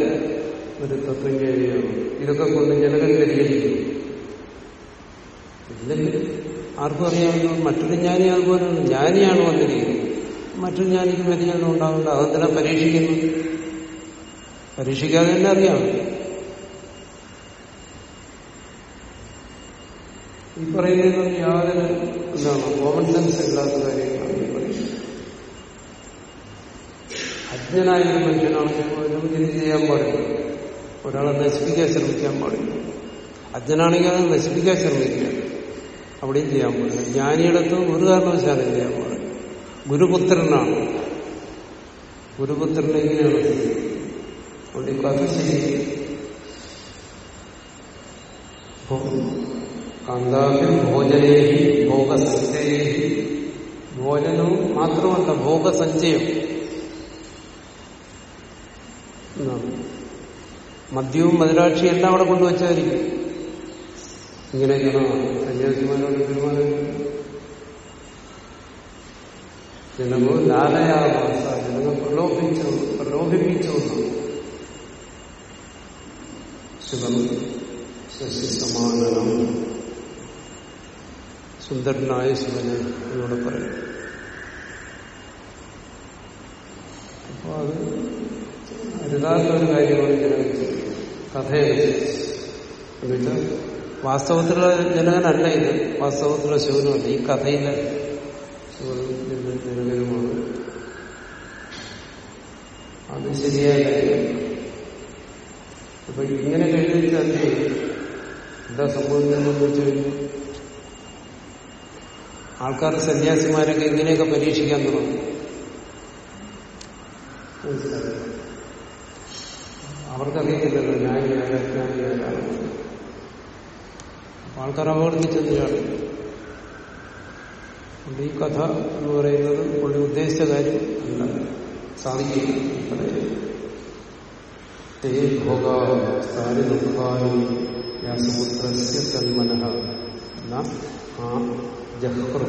ഒരു തത്വജ്ഞാനിയാണ് ഇതൊക്കെ കൊണ്ട് ജനകൻ വ്യതിചലിക്കും. ഇല്ലെങ്കിൽ ആർക്കും അറിയാമല്ലോ മറ്റൊരു ജ്ഞാനി അതുപോലെ ജ്ഞാനിയാണ് വന്നിരിക്കുന്നത്. മറ്റൊരു ജ്ഞാനിക്ക് വ്യതിചലനം ഉണ്ടാകുന്നുണ്ട് അതെന്തിനാ പരീക്ഷിക്കുന്നു പരീക്ഷിക്കാതെ തന്നെ അറിയാം. ഈ പറയുന്നതിനൊന്നും യാതൊരു എന്താണ് കോമൺ സെൻസ് ഇല്ലാത്ത കാര്യങ്ങളാണ് ഈ പറയുന്നത് അജ്ഞനായ ഒരു മനുഷ്യനാണെങ്കിൽ നമുക്ക് ഇത് ചെയ്യാൻ പാടില്ല. ഒരാളെ നശിപ്പിക്കാൻ ശ്രമിക്കാൻ പാടില്ല. അജ്ഞനാണെങ്കിൽ അത് നശിപ്പിക്കാൻ ശ്രമിക്കുക അവിടെയും ചെയ്യാൻ പാടില്ല. ജ്ഞാനിയിടത്ത് ഒരു കാരണവശാലും ചെയ്യാൻ പാടില്ല. ഗുരുപുത്രനാണ്. ഗുരുപുത്രനെ എങ്ങനെയാണ് ചെയ്യുന്നത് അതുകൊണ്ട് ഈ കഥ ശരി അപ്പോ കാന്താഭ്യം ഭോജനേഹി ഭോഗസഞ്ചയേഹി. ഭോജനവും മാത്രമല്ല ഭോഗസഞ്ചയം. മദ്യവും മധുരാക്ഷിയും എല്ലാം അവിടെ കൊണ്ടുവച്ചായിരിക്കും. ഇങ്ങനെയൊക്കെയാണ് സന്യാസിമാരോട് തീരുമാനം. ജനങ്ങൾ ലാലയാവാസ ജനങ്ങൾ പ്രലോഭിച്ചു പ്രലോഭിപ്പിച്ചു എന്നാണ് ശിവം ശശി സമാനം സുന്ദരനായ ശിവന് എന്നോട് പറയും. അപ്പൊ അത് അരുതാത്ത ഒരു കാര്യമാണ് ജനങ്ങൾ കഥയെ എന്നുവെച്ചാൽ വാസ്തവത്തിലുള്ള ജനകനല്ല ഇത്. വാസ്തവത്തിലുള്ള ശിവനുമല്ല ഈ കഥയിലെ ശിവനും ജനകനുമാണ്. അത് ശരിയായ കാര്യമാണ് അപ്പൊ ഇങ്ങനെ എഴുതിച്ചാൽ എന്താ സംഭവിക്കുന്നതെന്ന് വെച്ച് കഴിഞ്ഞു? ആൾക്കാർ സന്യാസിമാരൊക്കെ ഇങ്ങനെയൊക്കെ പരീക്ഷിക്കാൻ തുടങ്ങും. അവർക്കറിയത്തില്ലല്ലോ ഞാൻ അപ്പൊ ആൾക്കാർ ചാടും അതുകൊണ്ട് ഈ കഥ എന്ന് പറയുന്നത് പുള്ളി ഉദ്ദേശിച്ച കാര്യം അല്ല. സാധിക്കില്ല. തേ ഭോഗാരി ദുഃഖായി വ്യാസപുത്രസ്യ തന്മന ആ ജഹ്ർ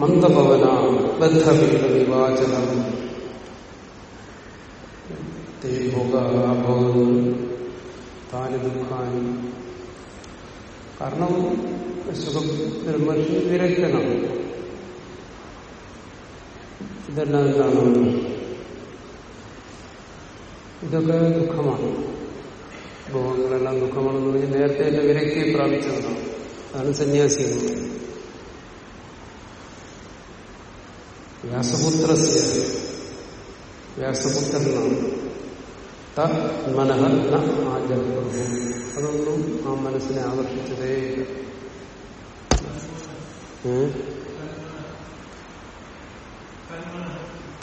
മന്ദപവന ബദ്ധപീഠ വിവാചനം തേ ഭോഗ താന് ദുഃഖാനി കാരണം സുഖബ്രഹ്മർഷി വിരക്തനാണ്। ഇതെല്ലാം എന്താണ് ഇതൊക്കെ ദുഃഖമാണ്. ഭോഗങ്ങളെല്ലാം ദുഃഖമാണെന്ന് പറഞ്ഞ് നേരത്തെ എന്റെ വിരക്തിയെ പ്രാപിച്ചതാണ്. അതാണ് സന്യാസി എന്ന് പറയുന്നത് വ്യാസപുത്രസ്യ വ്യാസപുത്രനാണ് ന ആജപ്രഭു അതൊന്നും ആ മനസ്സിനെ ആകർഷിച്ചതേ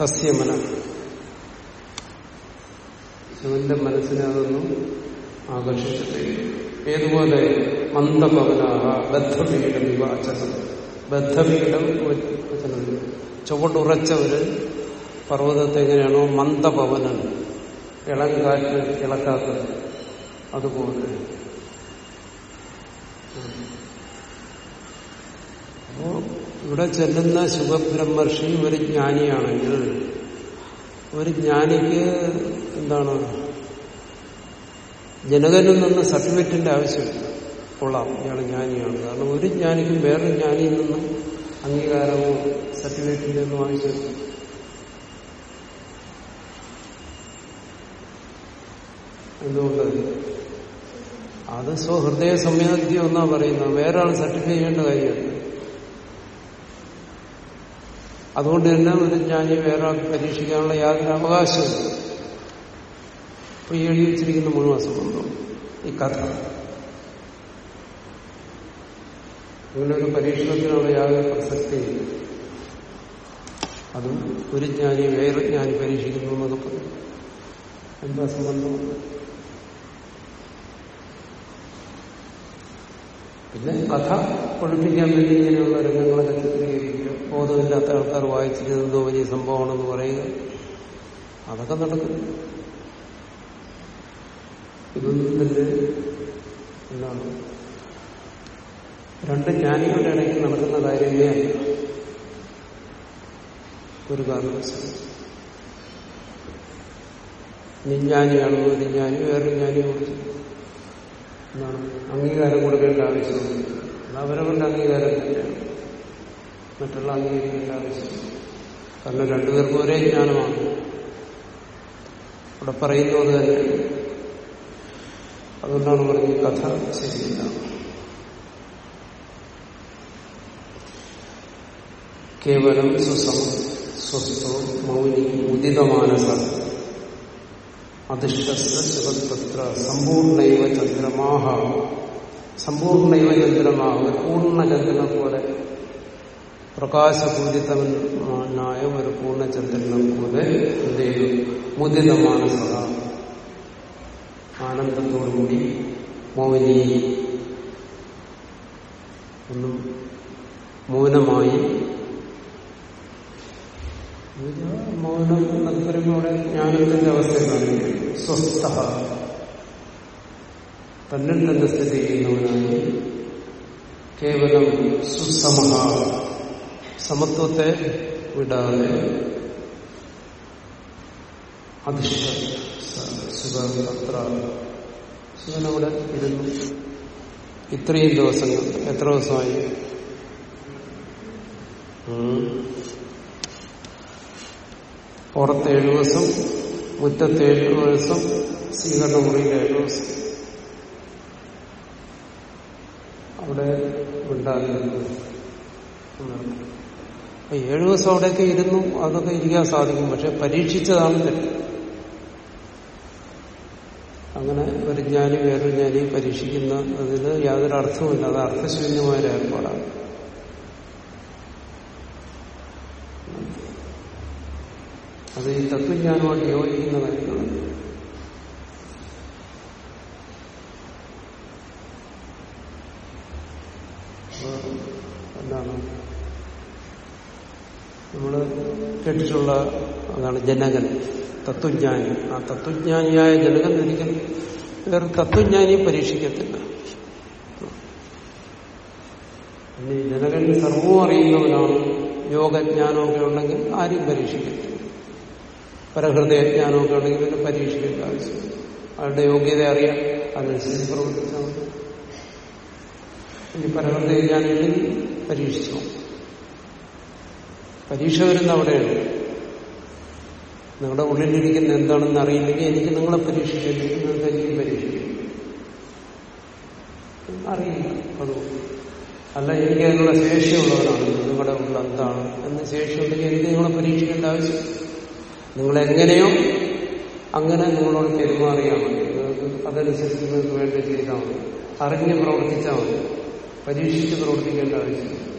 തസ്യ മന. ശിവന്റെ മനസ്സിനെ അതൊന്നും ആകർഷിച്ചിട്ടില്ല. ഏതുപോലെ മന്ദപവനാഹ ബദ്ധപീഠം വിവാചനം ബദ്ധപീഠം വചനം ചുവടുറച്ചവര് പർവതത്തെ എങ്ങനെയാണോ മന്ദപവനൻ ഇളം കാറ്റ് ഇളക്കാത്തത്. അതുപോലെ. അപ്പോ ഇവിടെ ചെല്ലുന്ന ശുഭബ്രഹ്മർഷി ഒരു ജ്ഞാനിയാണെങ്കിൽ ഒരു ജ്ഞാനിക്ക് എന്താണ്? ജനകനിൽ നിന്ന് സർട്ടിഫിക്കറ്റിന്റെ ആവശ്യമില്ല കൊള്ളാം. ഇയാൾ ജ്ഞാനിയാണ്. കാരണം ഒരു ജ്ഞാനിക്കും വേറൊരു ജ്ഞാനിയിൽ നിന്നും അംഗീകാരമോ സർട്ടിഫിക്കറ്റിന്റെ ഒന്നും ആവശ്യമില്ല. എന്തുകൊണ്ട്? അത് സ്വഹൃദയ സംവേദനത്തിൽ ഒന്നാ പറയുന്നത്. വേറെ ആൾ സർട്ടിഫൈ ചെയ്യേണ്ട കാര്യമല്ല. അതുകൊണ്ട് തന്നെ ഒരു ജ്ഞാനി വേറെ പരീക്ഷിക്കാനുള്ള യാതൊരു അവകാശമില്ല ഇപ്പൊ ഈ എഴുതി വെച്ചിരിക്കുന്ന മുഴുവൻ സംബന്ധം ഈ കഥ. അങ്ങനെ ഒരു പരീക്ഷണത്തിനുള്ള യാതൊരു പ്രസക്തിയില്ല. അതും ഒരു ജ്ഞാനി വേറെ ജ്ഞാനി പരീക്ഷിക്കുന്നു എന്നൊക്കെ പറയും. എന്താ സംബന്ധം? പിന്നെ കഥ ഒഴിപ്പിക്കാൻ വേണ്ടി ഇങ്ങനെയുള്ള രംഗങ്ങളൊക്കെ ചിത്രീകരിക്കുക. ബോധമില്ലാത്ത ആൾക്കാർ വായിച്ചിരുന്നതോ വലിയ സംഭവമാണെന്ന് പറയുക. അതൊക്കെ നടക്കും ഇതൊന്നും എന്താണ്? രണ്ട് ജ്ഞാനികളുടെ ഇടയ്ക്ക് നടക്കുന്ന കാര്യമേ അല്ല ഒരു കാരണവശാലും നിജ്ഞാനിയാണെന്ന് ഒരു ജ്ഞാനി വേറൊരു ജ്ഞാനിയോട് എന്താണ്? അംഗീകാരം കൊടുക്കേണ്ട ആവശ്യമില്ല അത് അവരവരുടെ അംഗീകാരം തന്നെയാണ് മറ്റുള്ള അംഗീകരിക്കേണ്ട ആവശ്യമില്ല. കാരണം രണ്ടുപേർക്കും ഒരേ ജ്ഞാനമാണ്. ഇവിടെ പറയുന്നത് തന്നെ അതുകൊണ്ടാണ് പറഞ്ഞ കഥ ശരിയില്ല. കേവലം സുസം സ്വസ്ഥോ മൗനി ഉദിതമാനസ അധിഷ്ഠസ്ഥ ശിവത്തത്ര സമ്പൂർണൈവ ചന്ദ്രമാഹ. സമ്പൂർണൈവ ചന്ദ്രമാഹ ഒരു പൂർണചന്ദ്രനെ പോലെ പ്രകാശപൂരിതനായ ഒരു പൂർണചന്ദ്രനെ പോലെ എന്ത് മാനസ ആനന്ദത്തോടുകൂടി മൗനി ഒന്നും മൗനമായി മൗനം എന്നൊക്കെ പറയുമ്പോൾ അവിടെ ജ്ഞാനത്തിന്റെ അവസ്ഥയിലാണ് സ്വസ്ഥ. തന്നിൽ തന്നെ സ്ഥിതി ചെയ്യുന്നവനായി കേവലം സുസമഹ സമത്വത്തെ വിടാതെ അധിഷ്ഠ സുഖത്ര ശിവനവിടെ ഇരുന്നു. ഇത്രയും ദിവസങ്ങൾ എത്ര ദിവസമായി? പുറത്ത് ഏഴു ദിവസം മുറ്റത്ത് ഏഴു ദിവസം സ്വീകരണ മുറിയിൽ ഏഴു ദിവസം. അവിടെ ഉണ്ടാകുന്നു ഏഴു ദിവസം അവിടെയൊക്കെ ഇരുന്നു അതൊക്കെ ഇരിക്കാൻ സാധിക്കും. പക്ഷെ പരീക്ഷിച്ചതാണ് തെറ്റ്. അങ്ങനെ ഒരു ജ്ഞാനി വേറൊരു ജ്ഞാനി പരീക്ഷിക്കുന്ന അതിന് യാതൊരു അർത്ഥവുമില്ല അത് അർത്ഥശൂന്യമായ ഒരു ഏർപ്പാടാണ്. അത് ഈ തത്വജ്ഞാനമായിട്ട് യോജിക്കുന്ന കാര്യങ്ങളാണ് അപ്പൊ എന്താണ് നമ്മൾ കേട്ടിട്ടുള്ള അതാണ് ജനകൻ തത്വജ്ഞാനി. ആ തത്വജ്ഞാനിയായ ജനകൻ ഒരിക്കലും വേറെ തത്വജ്ഞാനിയെ പരീക്ഷിക്കത്തില്ല. ഇനി ജനകൻ സർവവും അറിയുന്നവനാണ് യോഗജ്ഞാനമൊക്കെ ഉണ്ടെങ്കിൽ ആരും പരീക്ഷിക്കത്തില്ല. പരഹൃദയജ്ഞാനമൊക്കെ ഉണ്ടെങ്കിൽ പിന്നെ പരീക്ഷിക്കേണ്ട ആവശ്യമില്ല. അവരുടെ യോഗ്യത അറിയാം അതിനനുസരിച്ച് പ്രവർത്തിച്ചാൽ മതി. ഇനി പരഹൃദയജ്ഞാനം ഇല്ലെങ്കിൽ പരീക്ഷിച്ചു പരീക്ഷ വരുന്ന അവിടെയാണ് നിങ്ങളുടെ ഉള്ളിലിരിക്കുന്ന എന്താണെന്ന് അറിയില്ലെങ്കിൽ എനിക്ക് നിങ്ങളെ പരീക്ഷിക്കേണ്ടി നിങ്ങൾക്ക് എനിക്ക് പരീക്ഷിക്കും അറിയില്ല. അതുകൊണ്ട് അല്ല എനിക്ക് അതിനുള്ള ശേഷിയുള്ളവരാണ്. നിങ്ങളുടെ ഉള്ള എന്താണ്? എന്ന് ശേഷിയുണ്ടെങ്കിൽ എനിക്ക് നിങ്ങളെ പരീക്ഷിക്കേണ്ട ആവശ്യം. നിങ്ങളെങ്ങനെയോ അങ്ങനെ നിങ്ങളോട് പെരുമാറിയാൽ മതി. നിങ്ങൾക്ക് അതനുസരിച്ച് നിങ്ങൾക്ക് വേണ്ട ചെയ്താൽ മതി. അറിഞ്ഞ് പ്രവർത്തിച്ചാൽ മതി. പരീക്ഷിച്ച് പ്രവർത്തിക്കേണ്ട ആവശ്യം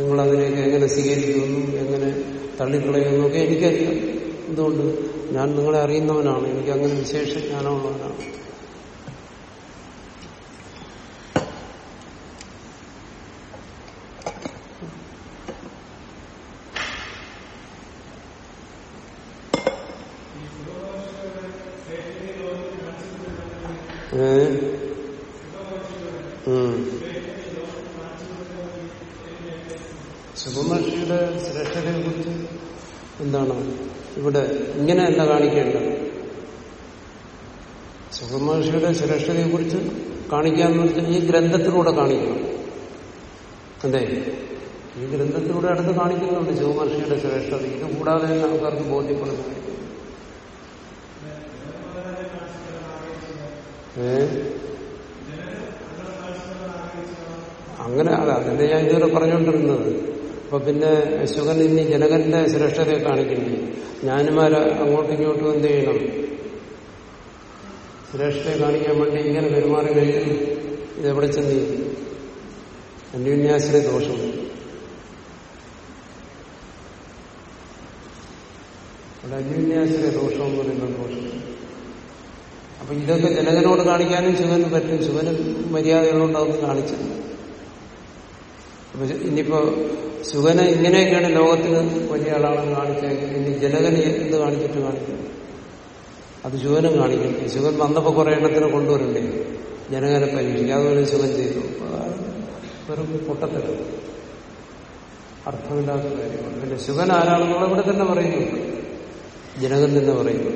നിങ്ങൾ അതിനെയൊക്കെ എങ്ങനെ സ്വീകരിക്കുന്നു എങ്ങനെ തള്ളിക്കളയുന്നു ഒക്കെ എനിക്കറിയാം. എന്തുകൊണ്ട്? ഞാൻ നിങ്ങളെ അറിയുന്നവനാണ്. എനിക്ക് അങ്ങനെ വിശേഷ ജ്ഞാനമുള്ളവനാണ് ഏ ഉം ശുഭമഹർഷിയുടെ ശ്രേഷ്ഠതയെ കുറിച്ച് എന്താണ് ഇവിടെ ഇങ്ങനെയല്ല കാണിക്കേണ്ടത് സുഖമഹർഷിയുടെ ശ്രേഷ്ഠതയെ കുറിച്ച് കാണിക്കാന്ന് വെച്ചാൽ ഈ ഗ്രന്ഥത്തിലൂടെ കാണിക്കണം അതെ. ഈ ഗ്രന്ഥത്തിലൂടെ അടുത്ത് കാണിക്കുന്നുണ്ട് ശിവമഹർഷിയുടെ ശ്രേഷ്ഠത. ഇത് കൂടാതെ ആൾക്കാർക്ക് ബോധ്യപ്പെടുന്നു. ഏ? അങ്ങനെ അതെ അതിന്റെ ഞാൻ ഇതുവരെ പറഞ്ഞുകൊണ്ടിരുന്നത്. അപ്പൊ പിന്നെ ശുഗൻ ഇനി ജനകന്റെ ശ്രേഷ്ഠതയെ കാണിക്കണ്ടേ ഞാനുമാര് അങ്ങോട്ടും ഇങ്ങോട്ടും എന്ത് ചെയ്യണം? ശ്രേഷ്ഠയെ കാണിക്കാൻ വേണ്ടി ഇങ്ങനെ പെരുമാറി കഴിഞ്ഞാൽ ഇതെവിടെ ചെന്ന് അന്യോന്യാശ്രയ ദോഷം. അവിടെ അന്യോന്യാശ്രയ ദോഷം എന്ന് പറയുന്ന ദോഷം. അപ്പൊ ഇതൊക്കെ ജനകനോട് കാണിക്കാനും ശിവന് പറ്റും. ശിവന് മര്യാദകളുണ്ടാവും കാണിച്ചത് അപ്പൊ ഇനിയിപ്പോ ശിവന് ഇങ്ങനെയൊക്കെയാണ് ലോകത്തിന് വലിയ ആളാണെന്ന് കാണിച്ചെങ്കിൽ ഇനി ജനകന് എന്ത് കാണിച്ചിട്ട് കാണിക്കും അത് ശുഗനും കാണിക്കും ശുഗൻ വന്നപ്പോ കുറെ എണ്ണത്തിന് കൊണ്ടുവരണ്ടേ? ജനകനെ പരീക്ഷിക്കുക അതുപോലെ സുഖം ചെയ്തു. വെറും പൊട്ടത്തരം. അർത്ഥമില്ലാത്ത കാര്യമാണ് പിന്നെ സുഖൻ ആരാണെന്നുള്ള ഇവിടെ തന്നെ പറയുന്നു. ജനകൻ തന്നെ പറയുന്നു.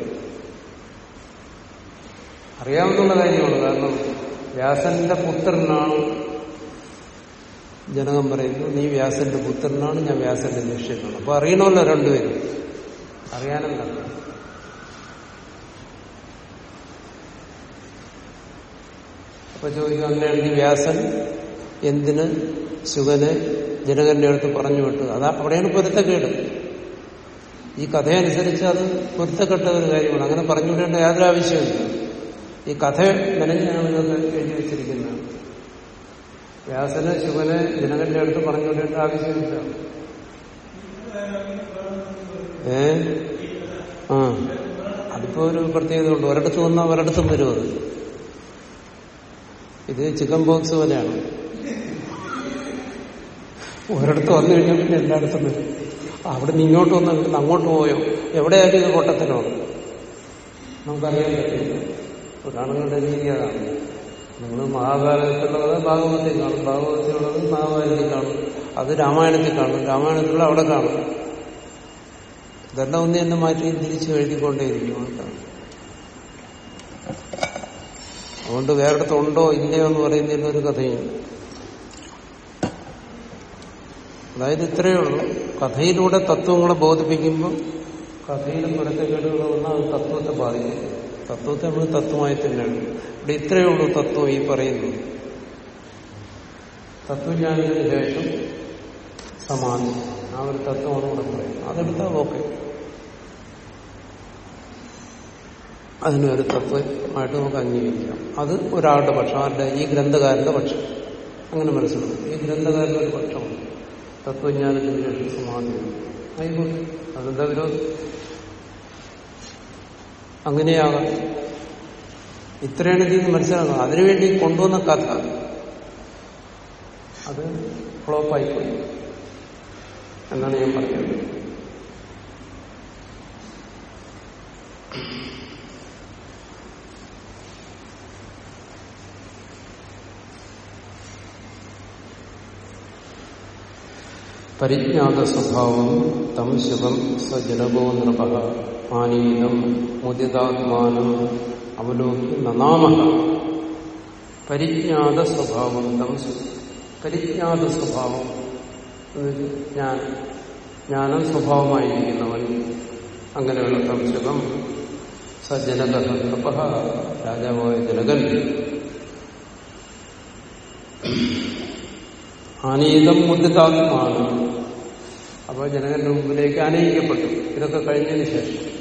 അറിയാവുന്ന കാര്യമാണ്. കാരണം വ്യാസന്റെ പുത്രനാണ് ജനകം പറയുന്നു. നീ വ്യാസന്റെ പുത്രനാണ് ഞാൻ വ്യാസന്റെ ലക്ഷ്യമാണ് അപ്പൊ അറിയണമല്ലോ രണ്ടുപേരും. അറിയാനെന്നല്ല അപ്പൊ ചോദിക്കും അങ്ങനെയാണെങ്കിൽ വ്യാസൻ എന്തിന് സുഖനെ ജനകന്റെ അടുത്ത് പറഞ്ഞു വിട്ടു അതാ അവിടെയാണ് പൊരുത്തക്കേട്. ഈ കഥയനുസരിച്ച് അത് പൊരുത്തക്കെട്ട ഒരു കാര്യമാണ്. അങ്ങനെ പറഞ്ഞു വിടേണ്ട യാതൊരു ആവശ്യമില്ല ഈ കഥ മെനഞ്ഞാണ് എഴുതി വെച്ചിരിക്കുന്നത്. വ്യാസന് ശിവനെ ജനകന്റെ അടുത്ത് പറഞ്ഞു വിടേണ്ട ആവശ്യമില്ല. ഏ? ആ. അതിപ്പോ ഒരു പ്രത്യേകത ഉണ്ട് ഒരിടത്ത് വന്നാൽ ഒരിടത്തും വരും അത്. ഇത് ചിക്കൻ ബോക്സ് പോലെയാണ്. ഒരിടത്ത് വന്നു കഴിഞ്ഞാൽ പിന്നെ എല്ലായിടത്തും വരും. അവിടെ നിന്ന് ഇങ്ങോട്ട് വന്നു പിന്നെ അങ്ങോട്ട് പോയോ? എവിടെയായാലും ഇത് പൊട്ടത്തിനോ നമുക്കറിയാൻ പറ്റില്ല. പുരാണങ്ങളുടെ രീതി അതാണ്. നിങ്ങൾ മഹാഭാരതത്തിലുള്ളത് ഭാഗവതത്തിൽ കാണും. ഭാഗവതത്തിലുള്ളത് മഹാഭാരതത്തിൽ കാണും. അത് രാമായണത്തിൽ കാണും. രാമായണത്തിലുള്ള അവിടെ കാണും. ഇതെല്ലാം ഒന്ന് തന്നെ മാറ്റി തിരിച്ചു എഴുതിക്കൊണ്ടേയിരിക്കും. അതാണ് അതുകൊണ്ട് വേറെടുത്തുണ്ടോ ഇല്ലയോ എന്ന് പറയുന്നതിന് ഒരു കഥയുണ്ട് അതായത് ഇത്രയേ ഉള്ളൂ. കഥയിലൂടെ തത്വങ്ങളെ ബോധിപ്പിക്കുമ്പോൾ കഥയിലും പുറത്തേക്കേടുകൾ വന്നാൽ അത് തത്വത്തെ ബാധിക്കും. തത്വത്തെ നമ്മൾ തത്വമായി തന്നെയാണ്. ഇവിടെ ഇത്രയേ ഉള്ളൂ തത്വം ഈ പറയുന്നു തത്വജ്ഞാനത്തിന് ശേഷം സമാധി. ആ ഒരു തത്വമാണ് ഇവിടെ പറയുന്നത്. അതെടുത്താൽ ഓക്കെ അതിനൊരു തത്വമായിട്ട് നമുക്ക് അംഗീകരിക്കാം. അത് ഒരാളുടെ പക്ഷം ആരുടെ ഈ ഗ്രന്ഥകാരന്റെ പക്ഷം. അങ്ങനെ മനസ്സിലാക്കും. ഈ ഗ്രന്ഥകാരന്റെ ഒരു പക്ഷമാണ് തത്വജ്ഞാനത്തിന് ശേഷം സമാധി ആയിക്കോട്ടെ. അതെന്താ വിരോധം? അങ്ങനെയാകാം. ഇത്രയാണ് ഇതിന് മനസ്സിലാക്കുക അതിനുവേണ്ടി കൊണ്ടുവന്ന കഥ. അത് ഫ്ലോപ്പായിപ്പോയി. എന്നാണ് ഞാൻ പറയുന്നത്. പരിജ്ഞാത സ്വഭാവം തം ശിവം സ ജനകോ നൃപ. ആനീതം മുദിതാത്മാനം അവലോകി നനാമ പരിജ്ഞാത സ്വഭാവം തം പരിജ്ഞാത സ്വഭാവം ഞാൻ ജ്ഞാനം സ്വഭാവമായിരിക്കുന്നവൻ. അങ്ങനെയുള്ള തം ശിവം ജനക നൃപ. രാജാവായ ജനകൻ. ആനീതം മുദ്ദിതാത്മാണ് അപ്പോൾ ജനകന്റെ മുമ്പിലേക്ക് അനയിക്കപ്പെട്ടു ഇതൊക്കെ കഴിഞ്ഞതിന് ശേഷം.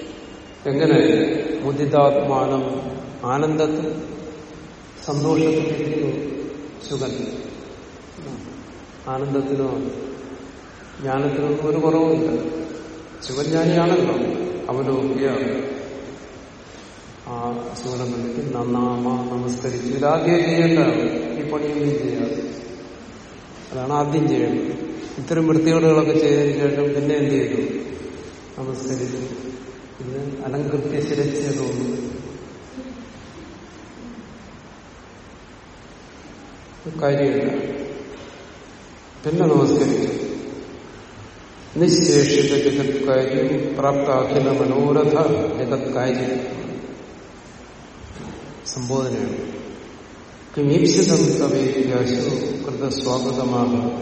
എങ്ങനെ? മുദിതാത്മാനം ആനന്ദത്തിൽ സന്തോഷത്തിലിരിക്കുന്നു സുഖൻ ആനന്ദത്തിനോ ജ്ഞാനത്തിനൊന്നും ഒരു കുറവുമില്ല. ശിവജ്ഞാനിയാണല്ലോ അവലോകിയ ആ ശിവനെ കണ്ടിട്ട് നന്നാമ നമസ്കരിച്ചു ഇതാദ്യം ചെയ്യേണ്ടതാണ്. ഈ പണിയൊന്നും ചെയ്യാതെ. അതാണ് ആദ്യം ചെയ്യേണ്ടത്. ഇത്തരം വൃത്തികേടുകളൊക്കെ ചെയ്തതിന് ശേഷം പിന്നെ എന്ത് ചെയ്തു? നമസ്കരിച്ചു. പിന്നെ അലങ്കൃത്യ ശിരച്ചതൊന്നും കാര്യമില്ല. പിന്നെ നമസ്കരിച്ചു. നിശേഷിത ജഗത്കാര്യം പ്രാപ്താഖില മനോരഥ ജഗത്കാര്യം. സംബോധനയാണ്. കിമീപ്സിതം തവേദ്യാശു കൃതസ്വാഗതമാഹം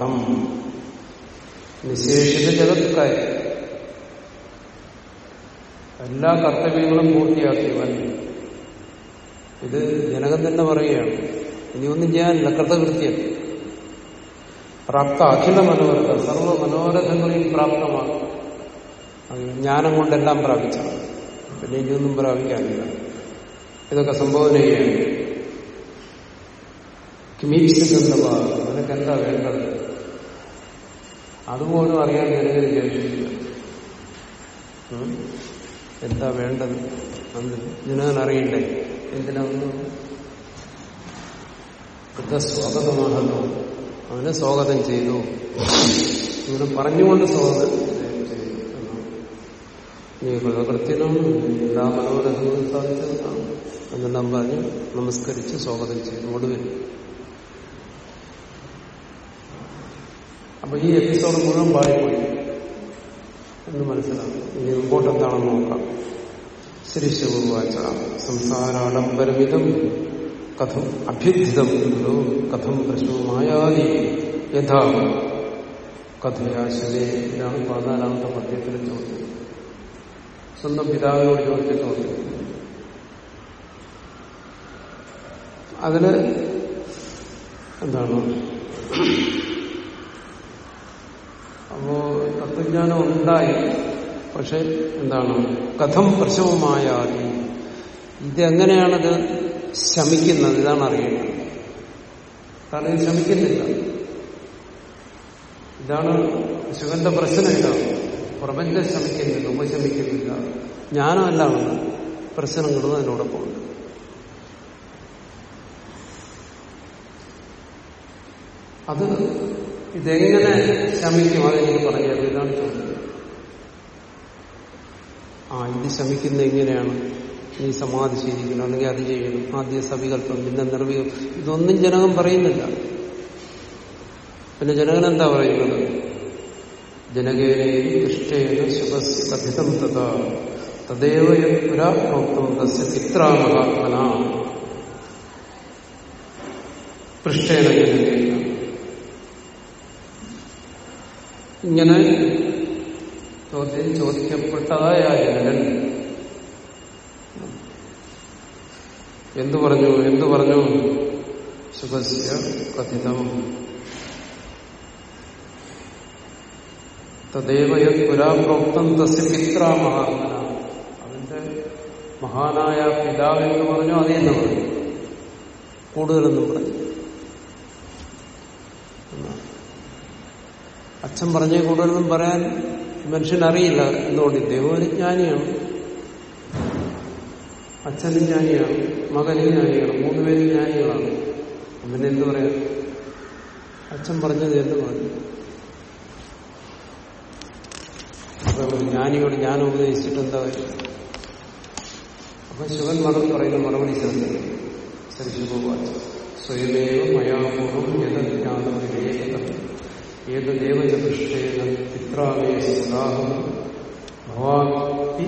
നിശേഷിത ജഗത്കാര്യം എല്ലാ കർത്തവ്യങ്ങളും പൂർത്തിയാക്കിയവൻ ഇത് ജനകൻ തന്നെ പറയുകയാണ്. ഇനി ഒന്നും ചെയ്യാനില്ല. കൃതകൃത്യം പ്രാപ്ത അഖില മനോരഥ സർവ മനോരഥങ്ങളെയും പ്രാപ്തമാണ് ജ്ഞാനം കൊണ്ടെല്ലാം പ്രാപിച്ചത് പിന്നെ ഇനിയൊന്നും പ്രാപിക്കാനില്ല. ഇതൊക്കെ സംബോധന ചെയ്യാണ് കിമീപ്സിതന്തവ നിനക്ക് എന്താ വേണ്ടത്? അതുപോലും അറിയാൻ ജനകന് ശേഷിയില്ല എന്താ വേണ്ടത്? അന്ന് ജനകൻ അറിയണ്ടേ? എന്തിനാന്ന് സ്വാഗതമാണല്ലോ അവനെ സ്വാഗതം ചെയ്തു. ഇങ്ങനെ പറഞ്ഞുകൊണ്ട് സ്വാഗതം നീ കൃതകൃത്യനാണ് എല്ലാ മനോരഥങ്ങളും സാധിച്ചതാണ് എന്നെല്ലാം പറഞ്ഞ് നമസ്കരിച്ച് സ്വാഗതം ചെയ്തു. ഒടുവിൽ അപ്പൊ ഈ എപ്പിസോഡ് മുഴുവൻ പാടിപ്പോയി എന്ന് മനസ്സിലാക്കും ഇനി മുമ്പോട്ട് എന്താണെന്ന് നോക്കാം. ശ്രീ ശിവവാച സംസാരാഡംബരമിതം കഥം എന്നുള്ളൂ കഥം പ്രശ്നമായാതി യഥാ കഥയാശലേ ഇതാണ് പതിനാലാമത്തെ പദ്യത്തിൽ ചോദ്യം. സ്വന്തം പിതാവിനോട് ചോദിച്ച ചോദ്യം. അതിന് എന്താണ്? അപ്പോ തത്വജ്ഞാനം ഉണ്ടായി. പക്ഷെ എന്താണ്? കഥം പ്രശമമായ ഇതെങ്ങനെയാണത് ശമിക്കുന്നത്? ഇതാണ് അറിയേണ്ടത്. കാരണം ഇത് ശമിക്കുന്നില്ല. ഇതാണ് ശിവന്റെ പ്രശ്നം ഇതാണ് പ്രപഞ്ചം ശമിക്കുന്നില്ല ഉപശമിക്കുന്നില്ല. ജ്ഞാനമല്ല പ്രശ്നങ്ങളും അതിനോടൊപ്പം ഉണ്ട് അത് ഇതെങ്ങനെ ശമിക്കും അതെനിക്ക് പറഞ്ഞത് ഇതാണ് ചോദ്യം. ആ ഇത് ശമിക്കുന്ന എങ്ങനെയാണ്? നീ സമാധി ശീലിക്കണം അല്ലെങ്കിൽ അത് ചെയ്യണം. ആദ്യ സവികല്പം പിന്നെ നിർവികം ഇതൊന്നും ജനകം പറയുന്നില്ല. പിന്നെ ജനകൻ എന്താ പറയുന്നത്? ജനകേനയും ഇഷ്ടേന ശുഭസ് കഥിതം തഥാ. തദേവ പുരാപ്രോക്തം തസ്യ പിത്രാമഹാത്മന പൃഷ്ടേന ജനകേന. ഇങ്ങനെ ചോദ്യം ചോദിക്കപ്പെട്ടതായ ജനകൻ എന്തു പറഞ്ഞു എന്തു പറഞ്ഞു? സുഖസ്യ കഥിതം. തദൈവ യത് പുരാപ്രോക്തം തസ്യ പിത്ര മഹാത്മന. അതിന്റെ മഹാനായ പിതാവ് എന്ന് പറഞ്ഞു അതേന്ന് പറഞ്ഞു. കൂടുതലെന്ന് പറഞ്ഞു. അച്ഛൻ പറഞ്ഞ കൂടുതലൊന്നും പറയാൻ മനുഷ്യനറിയില്ല. എന്തുകൊണ്ട്? ഇദ്ദേഹം ഒരു ജ്ഞാനിയാണ്. അച്ഛനും ജ്ഞാനിയാണ്. മകനും ജ്ഞാനിയാണ്. മൂന്നുപേരും ജ്ഞാനികളാണ്. പിന്നെ എന്ത് പറയാം? അച്ഛൻ പറഞ്ഞത് എന്ന് പറഞ്ഞു? അപ്പൊ ജ്ഞാനിയോട് ഞാൻ ഉപദേശിച്ചിട്ട് എന്താ കാര്യം? അപ്പൊ ശിവൻ മറുപടി പറയുന്ന മറുപടി ശ്രീ ശിവവാച സ്വയമേവ മയാപൂർവം യഥാനം വിവേകത ഏത് ദേവചതുഷ്ടേന പിത്രാവേശാഹം ഭവാത്തി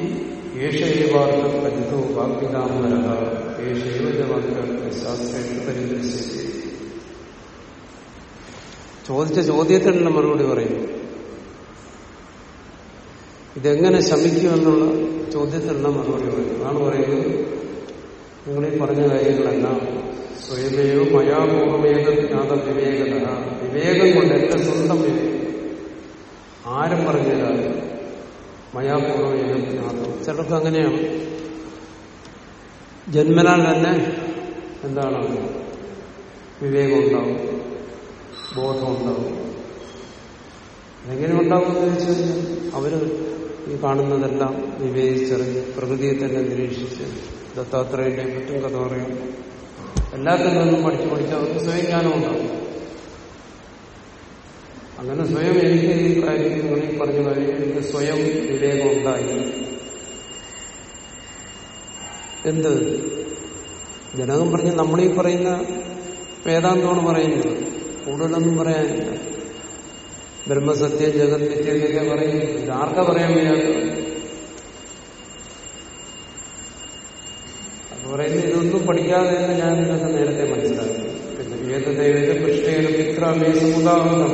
ഏഷേവാർത്ഥ പരിതോ വാഗ്വിതാംബര ഏഷേവ ശാസ്ത്രേഷ പരിദർശിച്ചു ചോദിച്ച ചോദ്യത്തിനുള്ള മറുപടി പറയുന്നു ഇതെങ്ങനെ ശമിക്കുമെന്നുള്ള ചോദ്യത്തിനുള്ള മറുപടി പറയും. അതാണ് പറയുന്നത് നിങ്ങൾ ഈ പറഞ്ഞ കാര്യങ്ങളെല്ലാം സ്വയമേവ മയാപൂർവമേക ജ്ഞാത വിവേകത വിവേകം കൊണ്ട് എന്റെ സ്വന്തം വിവേകം. ആരും പറഞ്ഞില്ല മയാപൂർവമേക ജ്ഞാതം ചിലർക്ക് അങ്ങനെയാണ്. ജന്മനാൽ തന്നെ എന്താണ്? വിവേകം ഉണ്ടാവും. ബോധം ഉണ്ടാവും. എങ്ങനെ ഉണ്ടാവുമെന്ന് ചോദിച്ചു കഴിഞ്ഞാൽ അവർ ഈ കാണുന്നതെല്ലാം വിവേചിച്ചറിഞ്ഞ് പ്രകൃതിയെ തന്നെ നിരീക്ഷിച്ച് ദത്താത്രേയന്റെ മറ്റും കഥ പറയും എല്ലാത്തിൽ നിന്നും പഠിച്ചു പഠിച്ച് അവർക്ക് സ്വയം ജ്ഞാനം ഉണ്ടാവും അങ്ങനെ സ്വയം എനിക്ക് ഈ കാര്യം നിങ്ങൾ ഈ പറഞ്ഞ കാര്യം എനിക്ക് സ്വയം വിവേകം ഉണ്ടായി എന്ത്? ജനകം പറഞ്ഞ് നമ്മളീ പറയുന്ന വേദാന്തമാണ് പറയുന്നത്. കൂടുതലൊന്നും പറയാനില്ല. ബ്രഹ്മസത്യം ജഗത് നിത്യതൊക്കെ പറയും ആർക്കാ പറയാൻ വയ്യാത്ത പറയുന്നത് ഇതൊന്നും പഠിക്കാതെ തന്നെ ഞാൻ ഇതൊക്കെ നേരത്തെ മനസ്സിലാക്കി. ഏത് ദൈവത്തെ മിത്രാമേ സമുദാഹരണം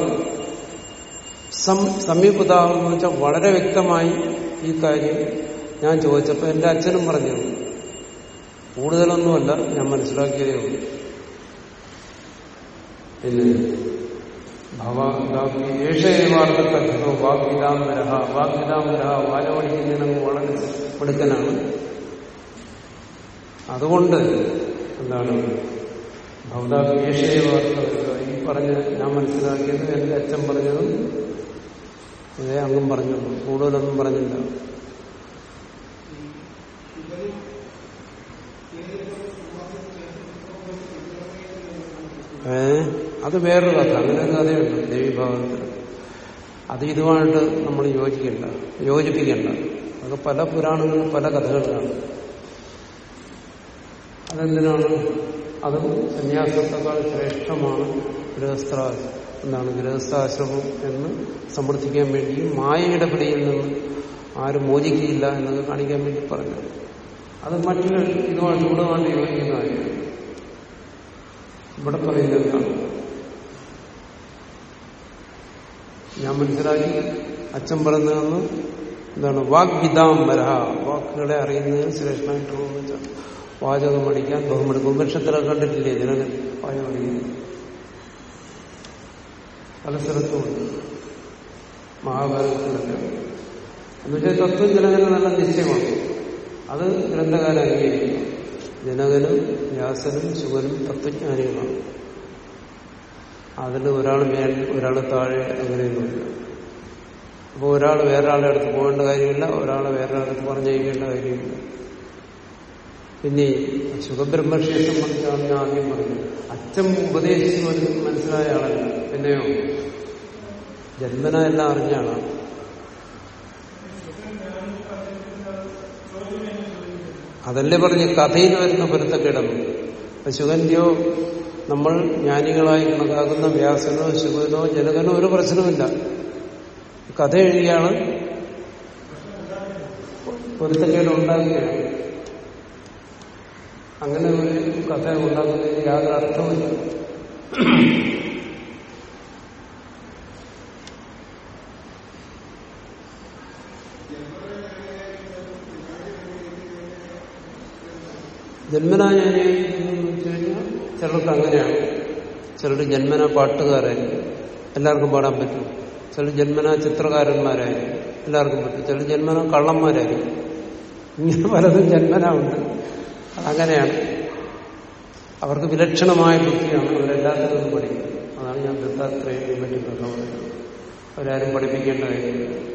സമീപുദാഹരണം എന്ന് വെച്ചാൽ വളരെ വ്യക്തമായി ഈ കാര്യം ഞാൻ ചോദിച്ചപ്പോൾ എന്റെ അച്ഛനും പറഞ്ഞു. കൂടുതലൊന്നുമല്ല ഞാൻ മനസ്സിലാക്കിയതേ ഉള്ളൂ. പിന്നെ വാഗ്വിതാംബര വാഗ്വിതാംബരഹ വാല പഠിക്കുന്നതിന് വളരെ മിടുക്കനാണ്. അതുകൊണ്ട് എന്താണ്? ഭവതാപേഷേവാർത്ഥ ഈ പറഞ്ഞ ഞാൻ മനസ്സിലാക്കിയത് എന്റെ അച്ഛൻ പറഞ്ഞതും ഇതേ അങ്ങും പറഞ്ഞുള്ളൂ. കൂടുതലൊന്നും പറഞ്ഞില്ല. ഏ? അത് വേറൊരു കഥ. അങ്ങനെ ഒരു കഥയുണ്ട് ദേവീഭാഗത്തിൽ അത് ഇതുമായിട്ട് നമ്മൾ യോജിക്കണ്ട. യോജിപ്പിക്കണ്ട. അത് പല പുരാണങ്ങളും പല കഥകളിലാണ്. അതെന്തിനാണ്? അതും സന്യാസത്തെക്കാൾ ശ്രേഷ്ഠമാണ് ഗൃഹസ്ഥ എന്താണ് ഗൃഹസ്ഥാശ്രമം എന്ന് സമർത്ഥിക്കാൻ വേണ്ടി മായയുടെ പിടിയിൽ നിന്ന് ആരും മോചിക്കില്ല എന്നത് കാണിക്കാൻ വേണ്ടി പറഞ്ഞു അത് മറ്റൊരു ഇതുമായിട്ട് ഇവിടുമായിട്ട് യോജിക്കുന്ന കാര്യമാണ്. ഇവിടെ പറയുന്നത് എന്താണ്? ഞാൻ മനസ്സിലാക്കി അച്ഛൻ പറഞ്ഞതെന്ന് എന്താണ്? വാഗ്വിതാംബര വാക്കുകളെ അറിയുന്നതിന് ശ്രേഷ്ഠമായിട്ടുള്ള വാചകം പഠിക്കാൻ ബഹുമെടുക്കും വൃക്ഷത്തിലൊക്കെ കണ്ടിട്ടില്ലേ? ജനങ്ങൾ വാചകം പഠിക്കുന്നത് പല സ്ഥലത്തുമുണ്ട് മഹാഭാരതത്തിലൊക്കെ. എന്നുവെച്ചാൽ തത്വം ജനകന് നല്ല നിശ്ചയമാണ്. അത് ഗ്രന്ഥകാരൻ അംഗീകരിക്കും ജനകനും വ്യാസനും ശുഭനും തത്വജ്ഞാനികളാണ്. അതിൽ ഒരാൾ മേൽ ഒരാൾ താഴെ അങ്ങനെയൊന്നുമില്ല. അപ്പോൾ ഒരാൾ വേറൊരാളുടെ അടുത്ത് പോകേണ്ട കാര്യമില്ല. ഒരാൾ വേറൊരാളുടെ അടുത്ത് പറഞ്ഞയക്കേണ്ട കാര്യമില്ല. പിന്നെ സുഖബ്രഹ്മർഷിയെ സംബന്ധിച്ചാണ് ഞാൻ ആദ്യം പറഞ്ഞത് അച്ഛൻ ഉപദേശിച്ചു മനസ്സിലായ ആളല്ല. പിന്നെയോ? ജന്മന എല്ലാം അറിഞ്ഞ ആളാണ് അതല്ലേ പറഞ്ഞ് കഥയിൽ വരുന്ന പൊരുത്തക്കിടന്നു ശുഖന്റെയോ നമ്മൾ ജ്ഞാനികളായി കണക്കാക്കുന്ന വ്യാസനോ ശുഗനോ ജനകനോ ഒരു പ്രശ്നമില്ല കഥ എഴുതിയാണ്. പൊരുത്തക്കേട് ഉണ്ടാക്കുകയാണ് അങ്ങനെ ഒരു കഥ ഉണ്ടാക്കുന്നതിന് യാതൊരു അർത്ഥമില്ല ജന്മനാ ഞാൻ കഴിഞ്ഞാൽ ചിലർക്ക് അങ്ങനെയാണ്. ചിലർ ജന്മന പാട്ടുകാരായിരിക്കും. എല്ലാവർക്കും പാടാൻ പറ്റും. ചില ജന്മന ചിത്രകാരന്മാരായിരിക്കും. എല്ലാവർക്കും പറ്റും. ചില ജന്മന കള്ളന്മാരായിരിക്കും. ഇങ്ങനെ പലതും ജന്മന ഉണ്ട്. അതങ്ങനെയാണ് അവർക്ക് വിലക്ഷണമായ ബുദ്ധിയാണ് അവരെല്ലാത്തിനും പഠിക്കുന്നത്. അതാണ് ഞാൻ ദത്താത്രേയനെ പറ്റി പറയുന്നത് അവരാരും പഠിപ്പിക്കേണ്ട കാര്യമില്ല.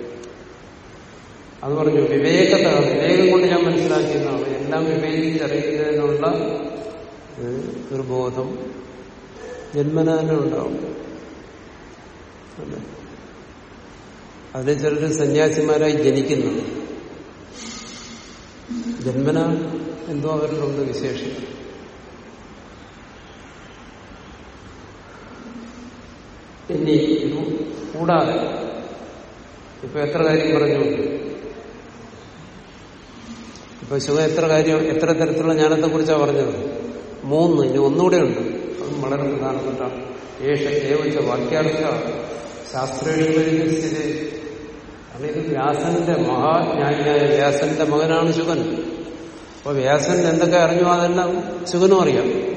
അത് പറഞ്ഞു വിവേകത വിവേകം കൊണ്ട് ഞാൻ മനസ്സിലാക്കിയതാണ്. എല്ലാം വിവേകിച്ചറിയുന്നതിനുള്ള ഒരു ബോധം ജന്മന ഉണ്ടാവും. അതിന് ചിലർ സന്യാസിമാരായി ജനിക്കുന്നു. ജന്മന എന്തോ അവരിലുണ്ട് വിശേഷം. ഇനി ഇത് കൂടാതെ ഇപ്പൊ എത്ര കാര്യം പറഞ്ഞു? ഇപ്പൊ ശിവ എത്ര കാര്യം എത്ര തരത്തിലുള്ള ജ്ഞാനത്തെ കുറിച്ചാണ് പറഞ്ഞത്? മൂന്ന് ഇനി ഒന്നുകൂടെ ഉണ്ട്. അതും വളരെ പ്രധാനപ്പെട്ട ഏഷ ഏവച്ച വാക്യാർത്ഥ ശാസ്ത്രേഷസ്ഥിതി സ്ഥിതി. ഇത് വ്യാസന്റെ മഹാജ്ഞാനിയായ വ്യാസന്റെ മകനാണ് ശുഗൻ അപ്പൊ വ്യാസൻ എന്തൊക്കെ അറിഞ്ഞു അതെല്ലാം ശുഗനും അറിയാം.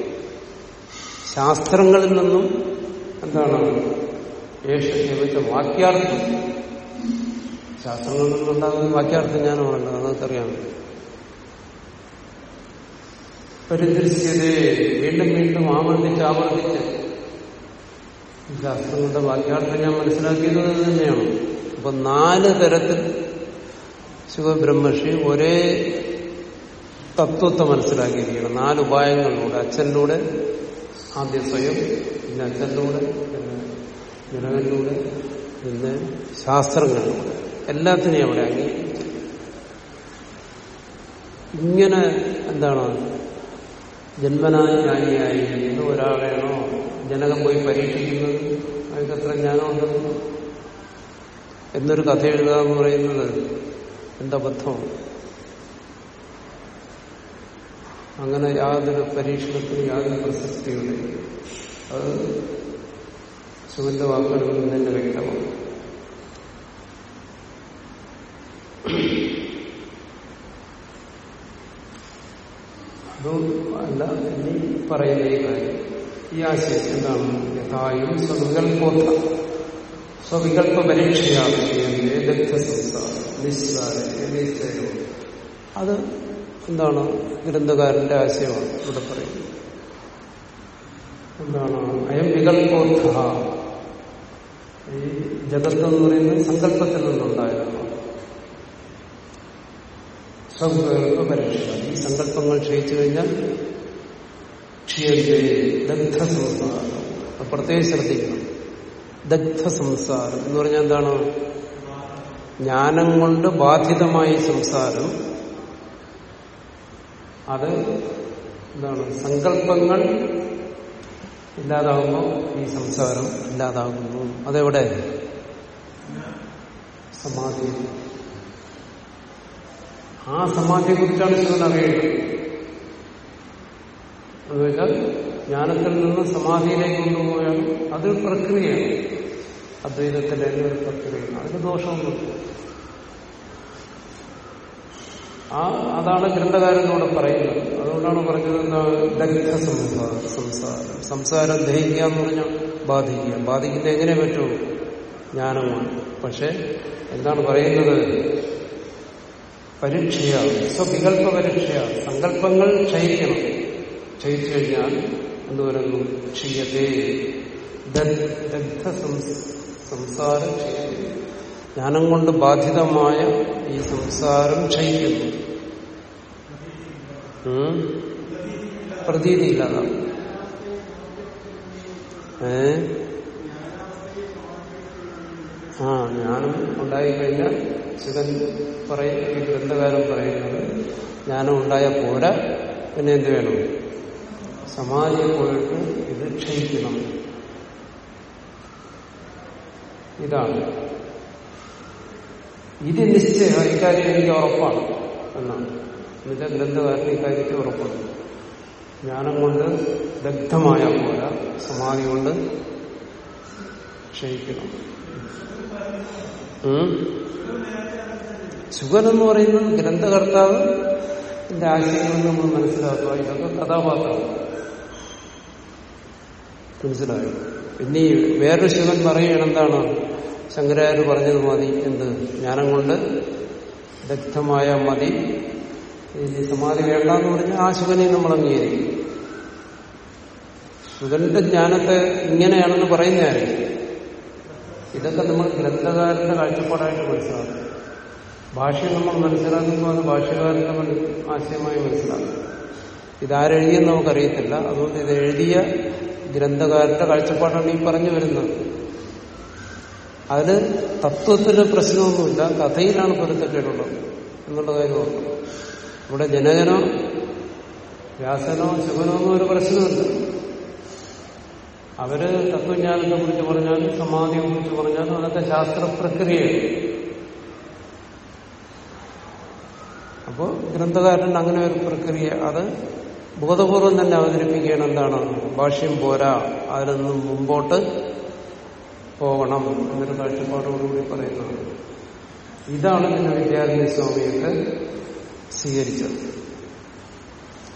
ശാസ്ത്രങ്ങളിൽ നിന്നും എന്താണ് ഏഷ ഏവച്ച വാക്യാർത്ഥം? ശാസ്ത്രങ്ങളിൽ നിന്നുണ്ടാകുന്ന വാക്യാർത്ഥം ഞാനുണ്ട് അതൊക്കറിയാം. പരിദൃശ്യതേ വീണ്ടും വീണ്ടും ആവർത്തിച്ച് ആവർത്തിച്ച്. ശാസ്ത്രങ്ങളുടെ വാക്യാർത്ഥം ഞാൻ മനസ്സിലാക്കിയത് തന്നെയാണ്. അപ്പൊ നാല് തരത്തിൽ ശിവബ്രഹ്മർഷി ഒരേ തത്വത്തെ മനസ്സിലാക്കിയിരിക്കണം. നാല് ഉപായങ്ങളിലൂടെ അച്ഛനിലൂടെ ആദ്യം സ്വയം പിന്നെ അച്ഛനിലൂടെ പിന്നെ ജനകനിലൂടെ പിന്നെ ശാസ്ത്രങ്ങളിലൂടെ. എല്ലാത്തിനെയും അവിടെ അംഗീകരിക്കും ഇങ്ങനെ എന്താണ്? ജന്മനായ എന്ന് ഒരാളെയാണോ? ജനകം പോയി പരീക്ഷിക്കുന്നത്? അതൊക്കെ എത്ര എന്നൊരു കഥ എഴുതുക എന്ന് പറയുന്നത് എന്തബദ്ധമാണ് അങ്ങനെ യാതൊരു പരീക്ഷണത്തിനും യാതൊരു പ്രസക്തിയുമില്ല. അത് സുഗന്ധ വാക്കുകളിൽ നിന്ന് വ്യക്തമാണ്. അതും അല്ല ഇനി പറയുന്ന ഈ കാര്യം. ഈ ആശയം എന്താണ്? യഥായും സ്വവികൽപ്പോത്ത സ്വവികൽപ്പ പരീക്ഷയാണ് നിസ്സാരം അത് എന്താണ്? ഗ്രന്ഥകാരന്റെ ആശയമാണ്. ഇവിടെ പറയുന്നത് എന്താണ്? അയം വികൽപ്പോത്ഥ ഈ ജഗത്ത് എന്ന് പറയുന്നത് സങ്കല്പത്തിൽ നിന്നുണ്ടായതാണ് സ്വകൽപ്പ പരീക്ഷ ഈ സങ്കല്പങ്ങൾ ക്ഷയിച്ചു കഴിഞ്ഞാൽ ക്ഷീയത്തെ ദഗ്ധസംസാരം. സംസാരം പ്രത്യേകം ശ്രദ്ധിക്കണം. ദഗ്ധസംസാരം എന്ന് പറഞ്ഞാൽ എന്താണ്? ജ്ഞാനം കൊണ്ട് ബാധിതമായ സംസാരം. അത് എന്താണ്? സങ്കല്പങ്ങൾ ഇല്ലാതാകുമ്പോൾ ഈ സംസാരം ഇല്ലാതാകുന്നു. അതെവിടെ? സമാധി. ആ സമാധിയെ കുറിച്ചാണ് ശിവൻ അറിയേണ്ടത്. അതുവെച്ചാൽ ജ്ഞാനത്തിൽ നിന്ന് സമാധിയിലേക്ക് കൊണ്ടുപോയാൽ അതൊരു പ്രക്രിയയാണ്. അദ്വൈതത്തിലെ ഒരു പ്രക്രിയയാണ് അതിന് ദോഷമൊന്നുമില്ല. ആ അതാണ് ഗ്രന്ഥകാരനോട് പറയുന്നത്. അതുകൊണ്ടാണ് പറഞ്ഞത് എന്താ ദഗ്ധ സംസാരം സംസാരം. സംസാരം ദഹിക്കുക എന്ന് പറഞ്ഞാൽ ബാധിക്കുക. ബാധിക്കുന്നത് എങ്ങനെ പറ്റുമോ ജ്ഞാനമാണ്. പക്ഷെ എന്താണ് പറയുന്നത്? പരീക്ഷയ. സ്വവികല്പ പരീക്ഷയ സങ്കല്പങ്ങൾ ക്ഷയിക്കണം. ക്ഷയിച്ചു കഴിഞ്ഞാൽ എന്ത് പറയുന്നു? ക്ഷീയതേ. ദഗ്ധ സംസാരം ക്ഷീയതേ ജ്ഞാനം കൊണ്ട് ബാധിതമായ ഈ സംസാരം ക്ഷയിക്കുന്നു. പ്രതീതി പ്രതീതിയില്ലാതാണ് ഏ? ആ ജ്ഞാനം ഉണ്ടായിക്കഴിഞ്ഞാൽ ശിവൻ പറയും ഈ ഗ്രന്ഥകാരൻ പറയുന്നത് ജ്ഞാനം ഉണ്ടായ പോരാ പിന്നെ എന്ത് വേണം? സമാധിയെ പോയിട്ട് ഇത് ക്ഷയിക്കണം. ഇതാണ്. ഇത് നിശ്ചയം. ഇക്കാര്യം എനിക്ക് ഉറപ്പാണ്. എന്നാണ് എന്നുവെച്ചാൽ ഗ്രന്ഥകാരൻ ഇക്കാര്യത്തിൽ ഉറപ്പാണ്. ജ്ഞാനം കൊണ്ട് ദഗ്ധമായ പോലെ സമാധി കൊണ്ട് ക്ഷയിക്കണം. സുഖൻ എന്ന് പറയുന്നത് ഗ്രന്ഥകർത്താവ് എന്റെ ആശയങ്ങൾ നമ്മൾ മനസ്സിലാക്കുക. ഇതൊക്കെ കഥാപാത്രം. മനസ്സിലായോ? പിന്നെ വേറൊരു ശിവൻ പറയുകയാണ് എന്താണ് ശങ്കരാചാര്യ പറഞ്ഞത് മതി എന്ത്? ജ്ഞാനം കൊണ്ട് ദഗ്ധമായ മതി സമാധി വേണ്ടെന്ന് പറഞ്ഞാൽ ആ ശുഗനെ നമ്മൾ അംഗീകരിക്കും. ശുഗന്റെ ജ്ഞാനത്തെ ഇങ്ങനെയാണെന്ന് പറയുന്നതായിരിക്കും ഇതൊക്കെ നമ്മൾ ഗ്രന്ഥകാരന്റെ കാഴ്ചപ്പാടായിട്ട് മനസ്സിലാക്കും. ഭാഷ നമ്മൾ മനസ്സിലാക്കുമ്പോൾ അത് ഭാഷകാരന്റെ ആശയമായി മനസ്സിലാക്കും. ഇതാരെഴുതിയെന്ന് നമുക്കറിയത്തില്ല. അതുകൊണ്ട് ഇത് എഴുതിയ ഗ്രന്ഥകാരന്റെ കാഴ്ചപ്പാടാണ് ഈ പറഞ്ഞു വരുന്നത്. അതിന് തത്വത്തിന് പ്രശ്നമൊന്നുമില്ല. കഥയിലാണ് പൊരുത്തക്കേടുള്ളത് എന്നുള്ള കാര്യം ഇവിടെ ജനകനോ വ്യാസനോ ശുഭനോ ഒന്നും ഒരു പ്രശ്നമില്ല അവർ തത്വജ്ഞാനത്തെ കുറിച്ച് പറഞ്ഞാലും സമാധിയെ കുറിച്ച് പറഞ്ഞാലും അതൊക്കെ ശാസ്ത്രപ്രക്രിയയാണ് അപ്പോൾ ഗ്രന്ഥകാരൻ അങ്ങനെ ഒരു പ്രക്രിയ അത് ബോധപൂർവം തന്നെ അവതരിപ്പിക്കുകയാണ്. എന്താണ്? ഭാഷ്യം പോരാ. അതിൽ നിന്നും മുമ്പോട്ട് പോകണം എന്നൊരു കാഴ്ചപ്പാടോടുകൂടി പറയുന്നതാണ് ഇതാണ് പിന്നെ വിദ്യാരണ്യ സ്വാമിയൊക്കെ സ്വീകരിച്ചത്.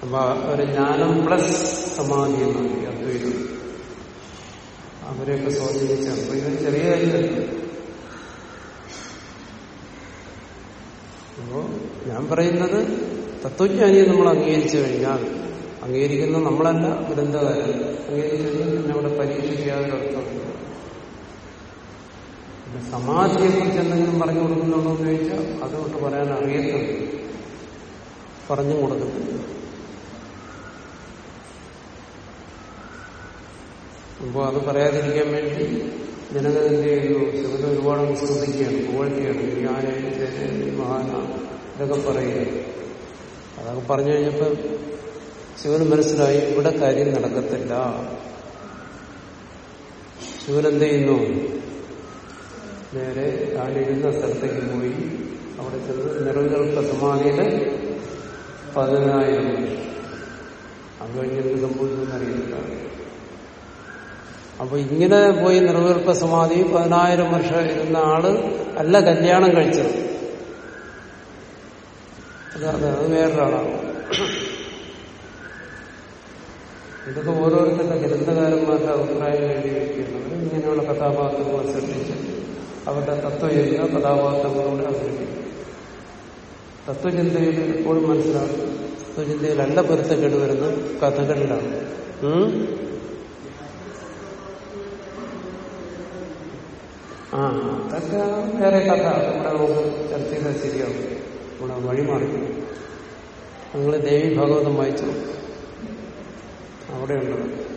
അപ്പൊ ഒരു ജ്ഞാനം പ്ലസ് സമാധി എന്നാണ് ഈ അദ്വൈതം. അവരെയൊക്കെ സ്വാധീനിച്ച അദ്വൈതം ചെറിയ കാര്യമല്ല? അപ്പോ ഞാൻ പറയുന്നത് തത്വജ്ഞാനിയെ നമ്മൾ അംഗീകരിച്ചു കഴിഞ്ഞാൽ അംഗീകരിക്കുന്ന നമ്മളല്ല ഗ്രന്ഥകാരൻ. അംഗീകരിച്ചു കഴിഞ്ഞാൽ പിന്നെ അവിടെ അർത്ഥമില്ല സമാധിയെ കുറിച്ച് എന്തെങ്കിലും പറഞ്ഞു കൊടുക്കുന്നുണ്ടോ എന്ന് ചോദിച്ചാൽ അതുകൊണ്ട് പറയാൻ അറിയത്തില്ല. പറഞ്ഞു കൊടുക്കത്തില്ല. അപ്പോൾ അത് പറയാതിരിക്കാൻ വേണ്ടി ജനകന്റെ ശിവനെ ഒരുപാട് സ്തുതിക്കുകയാണ് പുകഴ്ത്തിയാണ് ജ്ഞാന മഹാന ഇതൊക്കെ പറയുക അതൊക്കെ പറഞ്ഞു കഴിഞ്ഞപ്പോൾ ശിവന് മനസ്സിലായി ഇവിടെ കാര്യം നടക്കത്തില്ല. ശിവൻ എന്ത് ചെയ്യുന്നു? നേരെ താനിരുന്ന സ്ഥലത്തേക്ക് പോയി. അവിടെ ചെന്ന് നിറവികൽപ്പ സമാധിയുടെ പതിനായിരം അത് കഴിഞ്ഞിട്ട് സംഭവിച്ചെന്ന് അറിയില്ല. അപ്പൊ ഇങ്ങനെ പോയി നിർവികൽപ്പ സമാധി പതിനായിരം വർഷം ഇരുന്ന ആൾ അല്ല കല്യാണം കഴിച്ചത്. അതെ അത് വേറൊരാളാണ്. ഇതൊക്കെ ഓരോരുത്തരുടെ ഗ്രന്ഥകാരന്മാരുടെ അഭിപ്രായം എഴുതി വയ്ക്കുന്നത് ഇങ്ങനെയുള്ള കഥാപാത്രങ്ങൾ സൃഷ്ടിച്ച് അവരുടെ തത്വചിന്ത കഥാപാത്രങ്ങളോട് അവതരിപ്പിക്കും. തത്വചിന്തയിൽ എപ്പോഴും മനസ്സിലാക്കും തത്വചിന്തയിലല്ല പൊരുത്തക്കേട് വരുന്നത് കഥകളിലാണ്? ആ അതൊക്കെ വേറെ കഥ. നമ്മുടെ ചർച്ച ചെയ്താൽ ശരിയാവും. നമ്മുടെ വഴി മാറി. നിങ്ങൾ ദേവി ഭാഗവതം വായിച്ചു. അവിടെയുണ്ട്.